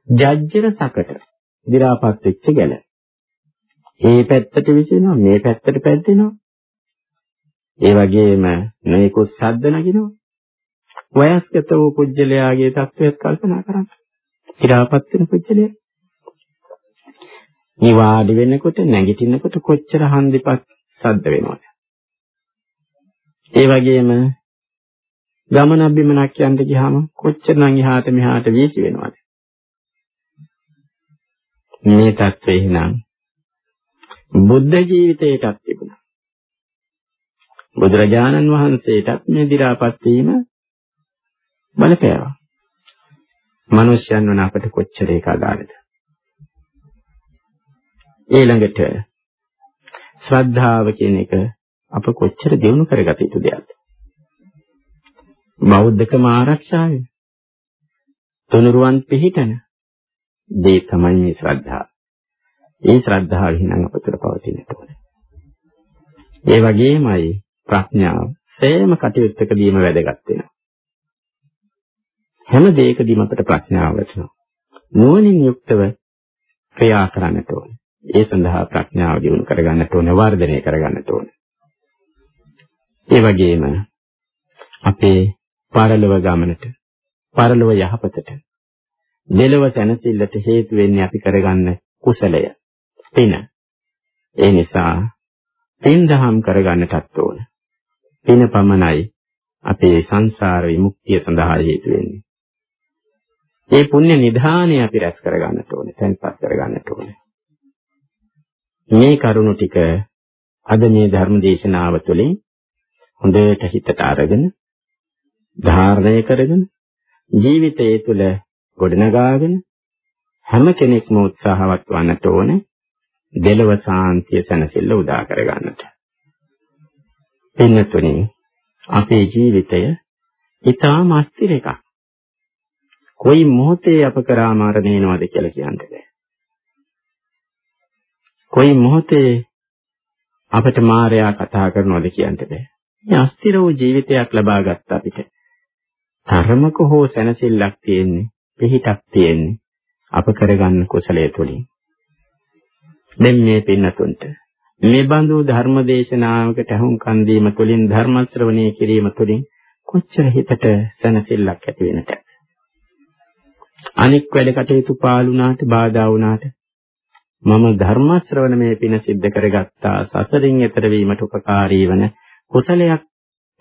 ජජ්ජර සකට දිරාපත් වෙච්ච ගැල. ඒ පැත්තට විසිනවා මේ පැත්තට පැද්දෙනවා. ඒ වගේම නොයෙකුත් ශබ්ද නගිනවා. වයස්ගත වූ පුජ්‍යලයාගේ තත්ත්වයක් කල්පනා කරන්න. ඉරාපත් වෙන පුජ්‍යලයා. නිවාඩි වෙනකොට නැගිටිනකොට කොච්චර හන්දිපත් සද්ද වෙනවද? ඒ වගේම ගමනක් බිමනක් යන්න ගියාම කොච්චරනම් එහාට මෙහාට වීසි වෙනවද? මේ தત્ත්වය එහෙනම් බුද්ධ ජීවිතයටත් තිබුණා. බුදුරජාණන් වහන්සේටත් මේ දි รา පත් වීම බලපෑවා. මිනිස්යන් වන අපට කොච්චර ඒක අදාළද? ඊළඟට ශ්‍රද්ධාව කියන එක අප කොච්චර දියුණු කරගත යුතු දෙයක්ද? බෞද්ධකම ආරක්ෂාවේ තුනුරුවන් පිහිටන දේ තමයි මේ ශ්‍රද්ධාව. ඒ ශ්‍රද්ධාව හිනම් අප තුළ පවතිනට ඕනේ. ඒ වගේමයි ප්‍රඥාව සෑම කටයුත්තකදීම වැදගත් වෙනවා. හැම දෙයකදීම අපට ප්‍රඥාව වටනවා. නුවණින් යුක්තව ක්‍රියා කරන්නට ඕනේ. ඒ සඳහා ප්‍රඥාව දියුණු කරගන්නට ඕනේ, වර්ධනය කරගන්නට ඕනේ. ඒ වගේම අපේ පරලොව ගමනට, පරලොව යහපතට, දෙලොව සැනසෙල්ලට හේතු වෙන්නේ අපි කරගන්න කුසලය, පින. ඒ නිසා පින් දහම් කරගන්නටත් ඕන. පින පමණයි අපේ සංසාර විමුක්තිය සඳහා හේතු වෙන්නේ. ඒ පුණ්‍ය නිධානය අපි රැස් කරගන්නට ඕනේ, තැන්පත් කරගන්නට ඕනේ. මේ කරුණු ටික අද මේ ධර්ම දේශනාව තුළින් හොඳට හිතට අරගෙන ධාරණය කරගෙන ජීවිතයේ තුල ගොඩනගාගෙන හැම කෙනෙක්ම උත්සාහවත් වන්නට ඕනේ දෙලව සාන්තිය සැනසෙල්ල උදා කරගන්නට. පින්නතුනි අපේ ජීවිතය ඊටාම අස්තිර එකක්. කොයි මොහොතේ අප කරා මරණයනවද කියලා කියන්න බෑ. කොයි මොහොතේ අපිට මායя කතා කරනවද කියන්න බෑ. මේ අස්තිර වූ ජීවිතයක් ලබා ගත්ත අපිට තරමක හෝ සැනසෙල්ලක් තියෙන්නේ, පිහිටක් තියෙන්නේ අප කරගන්න කුසලයේ තුලින්. දැන් මේ පින්නතුන්ට. මේ බඳු ධර්ම දේශනාවකට අහුම්කන් දීම තුළින් ධර්ම ශ්‍රවණය කිරීම තුළින් කොච්චර හිතට සැනසෙල්ලක් ඇති වෙනට. අනික් වැඩ කටයුතු පාලුණාට බාධා වුණාට මම ධර්ම ශ්‍රවණමේ පින සිද්ධ කරගත්තා සසරින් එතර වීමට උපකාරී වන කුසලයක්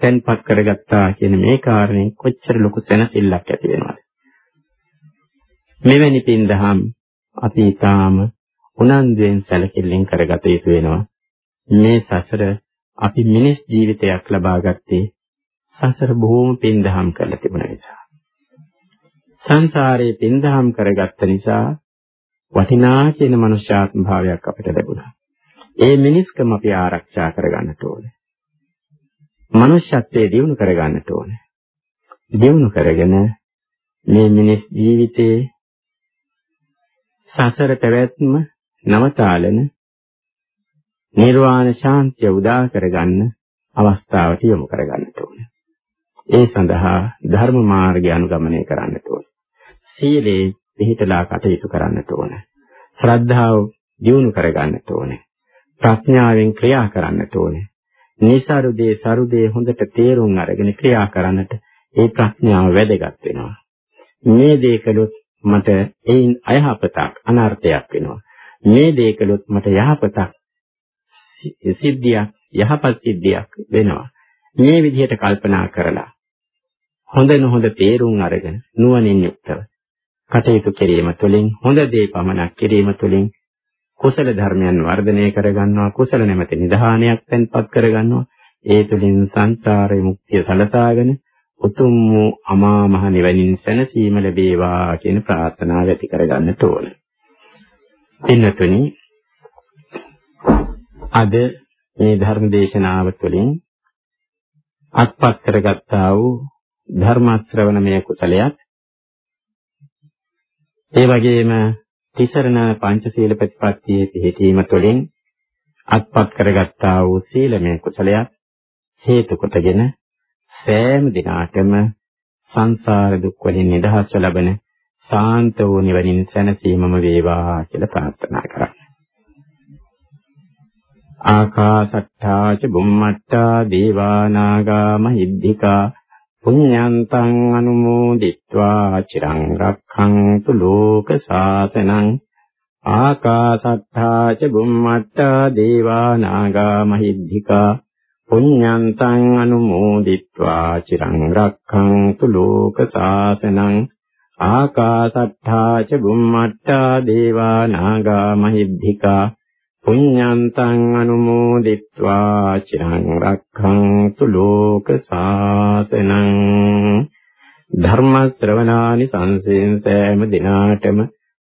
තැන්පත් කරගත්තා කියන මේ කාරණේ කොච්චර ලොකු සැනසෙල්ලක් ඇති වෙනවද? මෙවැනි පින් දහම් අපි ඊටාම උනන්දුවෙන් සැලකිල්ලෙන් කරගත යුතු වෙනවා මේ සසර අපි මිනිස් ජීවිතයක් ලබා ගත්තේ සසර බොහෝම පින් දහම් කරලා තිබුණ නිසා සංසාරේ පින් දහම් කරගත්ත නිසා වටිනා කියන මනුෂ්‍යාත්ම භාවයක් අපිට ලැබුණා. ඒ මිනිස්කම අපි ආරක්ෂා කරගන්නට ඕනේ. මනුෂ්‍යත්වයේ දියුණු කරගන්නට ඕනේ. දියුණු කරගෙන මේ මිනිස් ජීවිතේ සසර පැවැත්ම නවතාලන නිර්වාණ ශාන්තිය උදා කරගන්න අවස්ථාවට යොමු කරගන්නට ඕනේ. ඒ සඳහා ධර්ම මාර්ගය අනුගමනය කරන්නට ඕනේ. සීලේ පිළිහිටලා කටයුතු කරන්නට ඕනේ. ශ්‍රද්ධාව දියුණු කරගන්නට ඕනේ. ප්‍රඥාවෙන් ක්‍රියා කරන්නට ඕනේ. නිසරුදේ සරුදේ හොඳට තේරුම් අරගෙන ක්‍රියා කරන්නට ඒ ප්‍රඥාව වැදගත් වෙනවා. මේ දේ කළොත් මට ඒන් අයහපතක් අනර්ථයක් වෙනවා. මේ දේ කළොත් මට යහපතක් සිද්ධියක් යහපත් සිද්ධියක් වෙනවා. මේ විදිහට කල්පනා කරලා හොඳ නොහොඳ තේරුම් අරගෙන නුවණින් යුක්තව කටයුතු කිරීම තුළින් හොඳ දේ පමණක් කිරීම තුළින් කුසල ධර්මයන් වර්ධනය කරගන්නවා කුසල නැමැති නිධානයක් තැන්පත් කරගන්නවා ඒ තුළින් සංසාරේ මුක්තිය සලසාගෙන උතුම් වූ අමා මහ නිවනින් සැනසීම ලැබේවා කියන ප්‍රාර්ථනාව ඇති කරගන්නට ඕන. එන්නතුනි අද මේ ධර්ම දේශනාව තුළින් අත්පත් කරගත්තා වූ ධර්ම ශ්‍රවණමය කුසලයක් ඒ වගේම තිසරණ පංචශීල ප්‍රතිපත්තියේ පිළිපීම තුළින් අත්පත් කරගත්තා වූ සීලමය කුසලයක් හේතු කොටගෙන සෑම දිනාටම සංසාර දුක් වලින් නිදහස් ලැබෙන සාන්ත වූ නිවනින් සැනසීමම වේවා කියලා ප්‍රාර්ථනා කරා. ආකාසට්ටා ච බුම්මට්ටා දේවා නාග මහිද්దికා පුඤ්ඤන්තං අනුමෝදිත්වා චිරං රක්ඛන්තු ලෝක සාසනං ආකාසට්ටා ච බුම්මට්ටා දේවා නාග මහිද්దికා පුඤ්ඤන්තං අනුමෝදිත්වා චිරං රක්ඛන්තු ලෝක සාසනං ආකාසත්තා ච බුම්මත්තා දේවා නාග මහිද්దికා පුඤ්ඤන්තං අනුමෝදිත්වා චිරං රක්ඛන්තු ලෝක සාසනං ධර්ම ශ්‍රවණානි සංසෙන් සෑම දිනාටම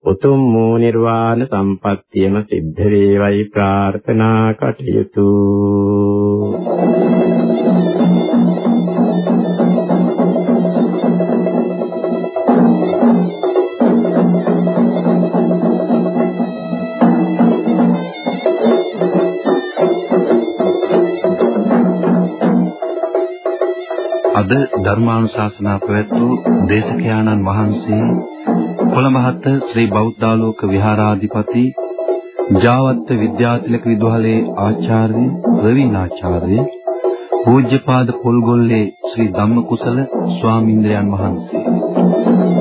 උතුම් වූ නිර්වාණ සම්පත්තියම සිද්ධ වේවයි ප්‍රාර්ථනා කටයුතු අද ධර්මානුශාසනා පැවැත්වූ දේශකයාණන් වහන්සේ කොළඹහත් ශ්‍රී බෞද්ධාලෝක විහාරාධිපති ජාවත්ත විද්‍යාතිලක විදුහලේ ආචාර්ය ප්‍රවීණාචාර්ය පූජ්‍යපාද පොල්ගොල්ලේ ශ්‍රී ධම්මකුසල ස්වාමීන්ද්‍රයන් වහන්සේ.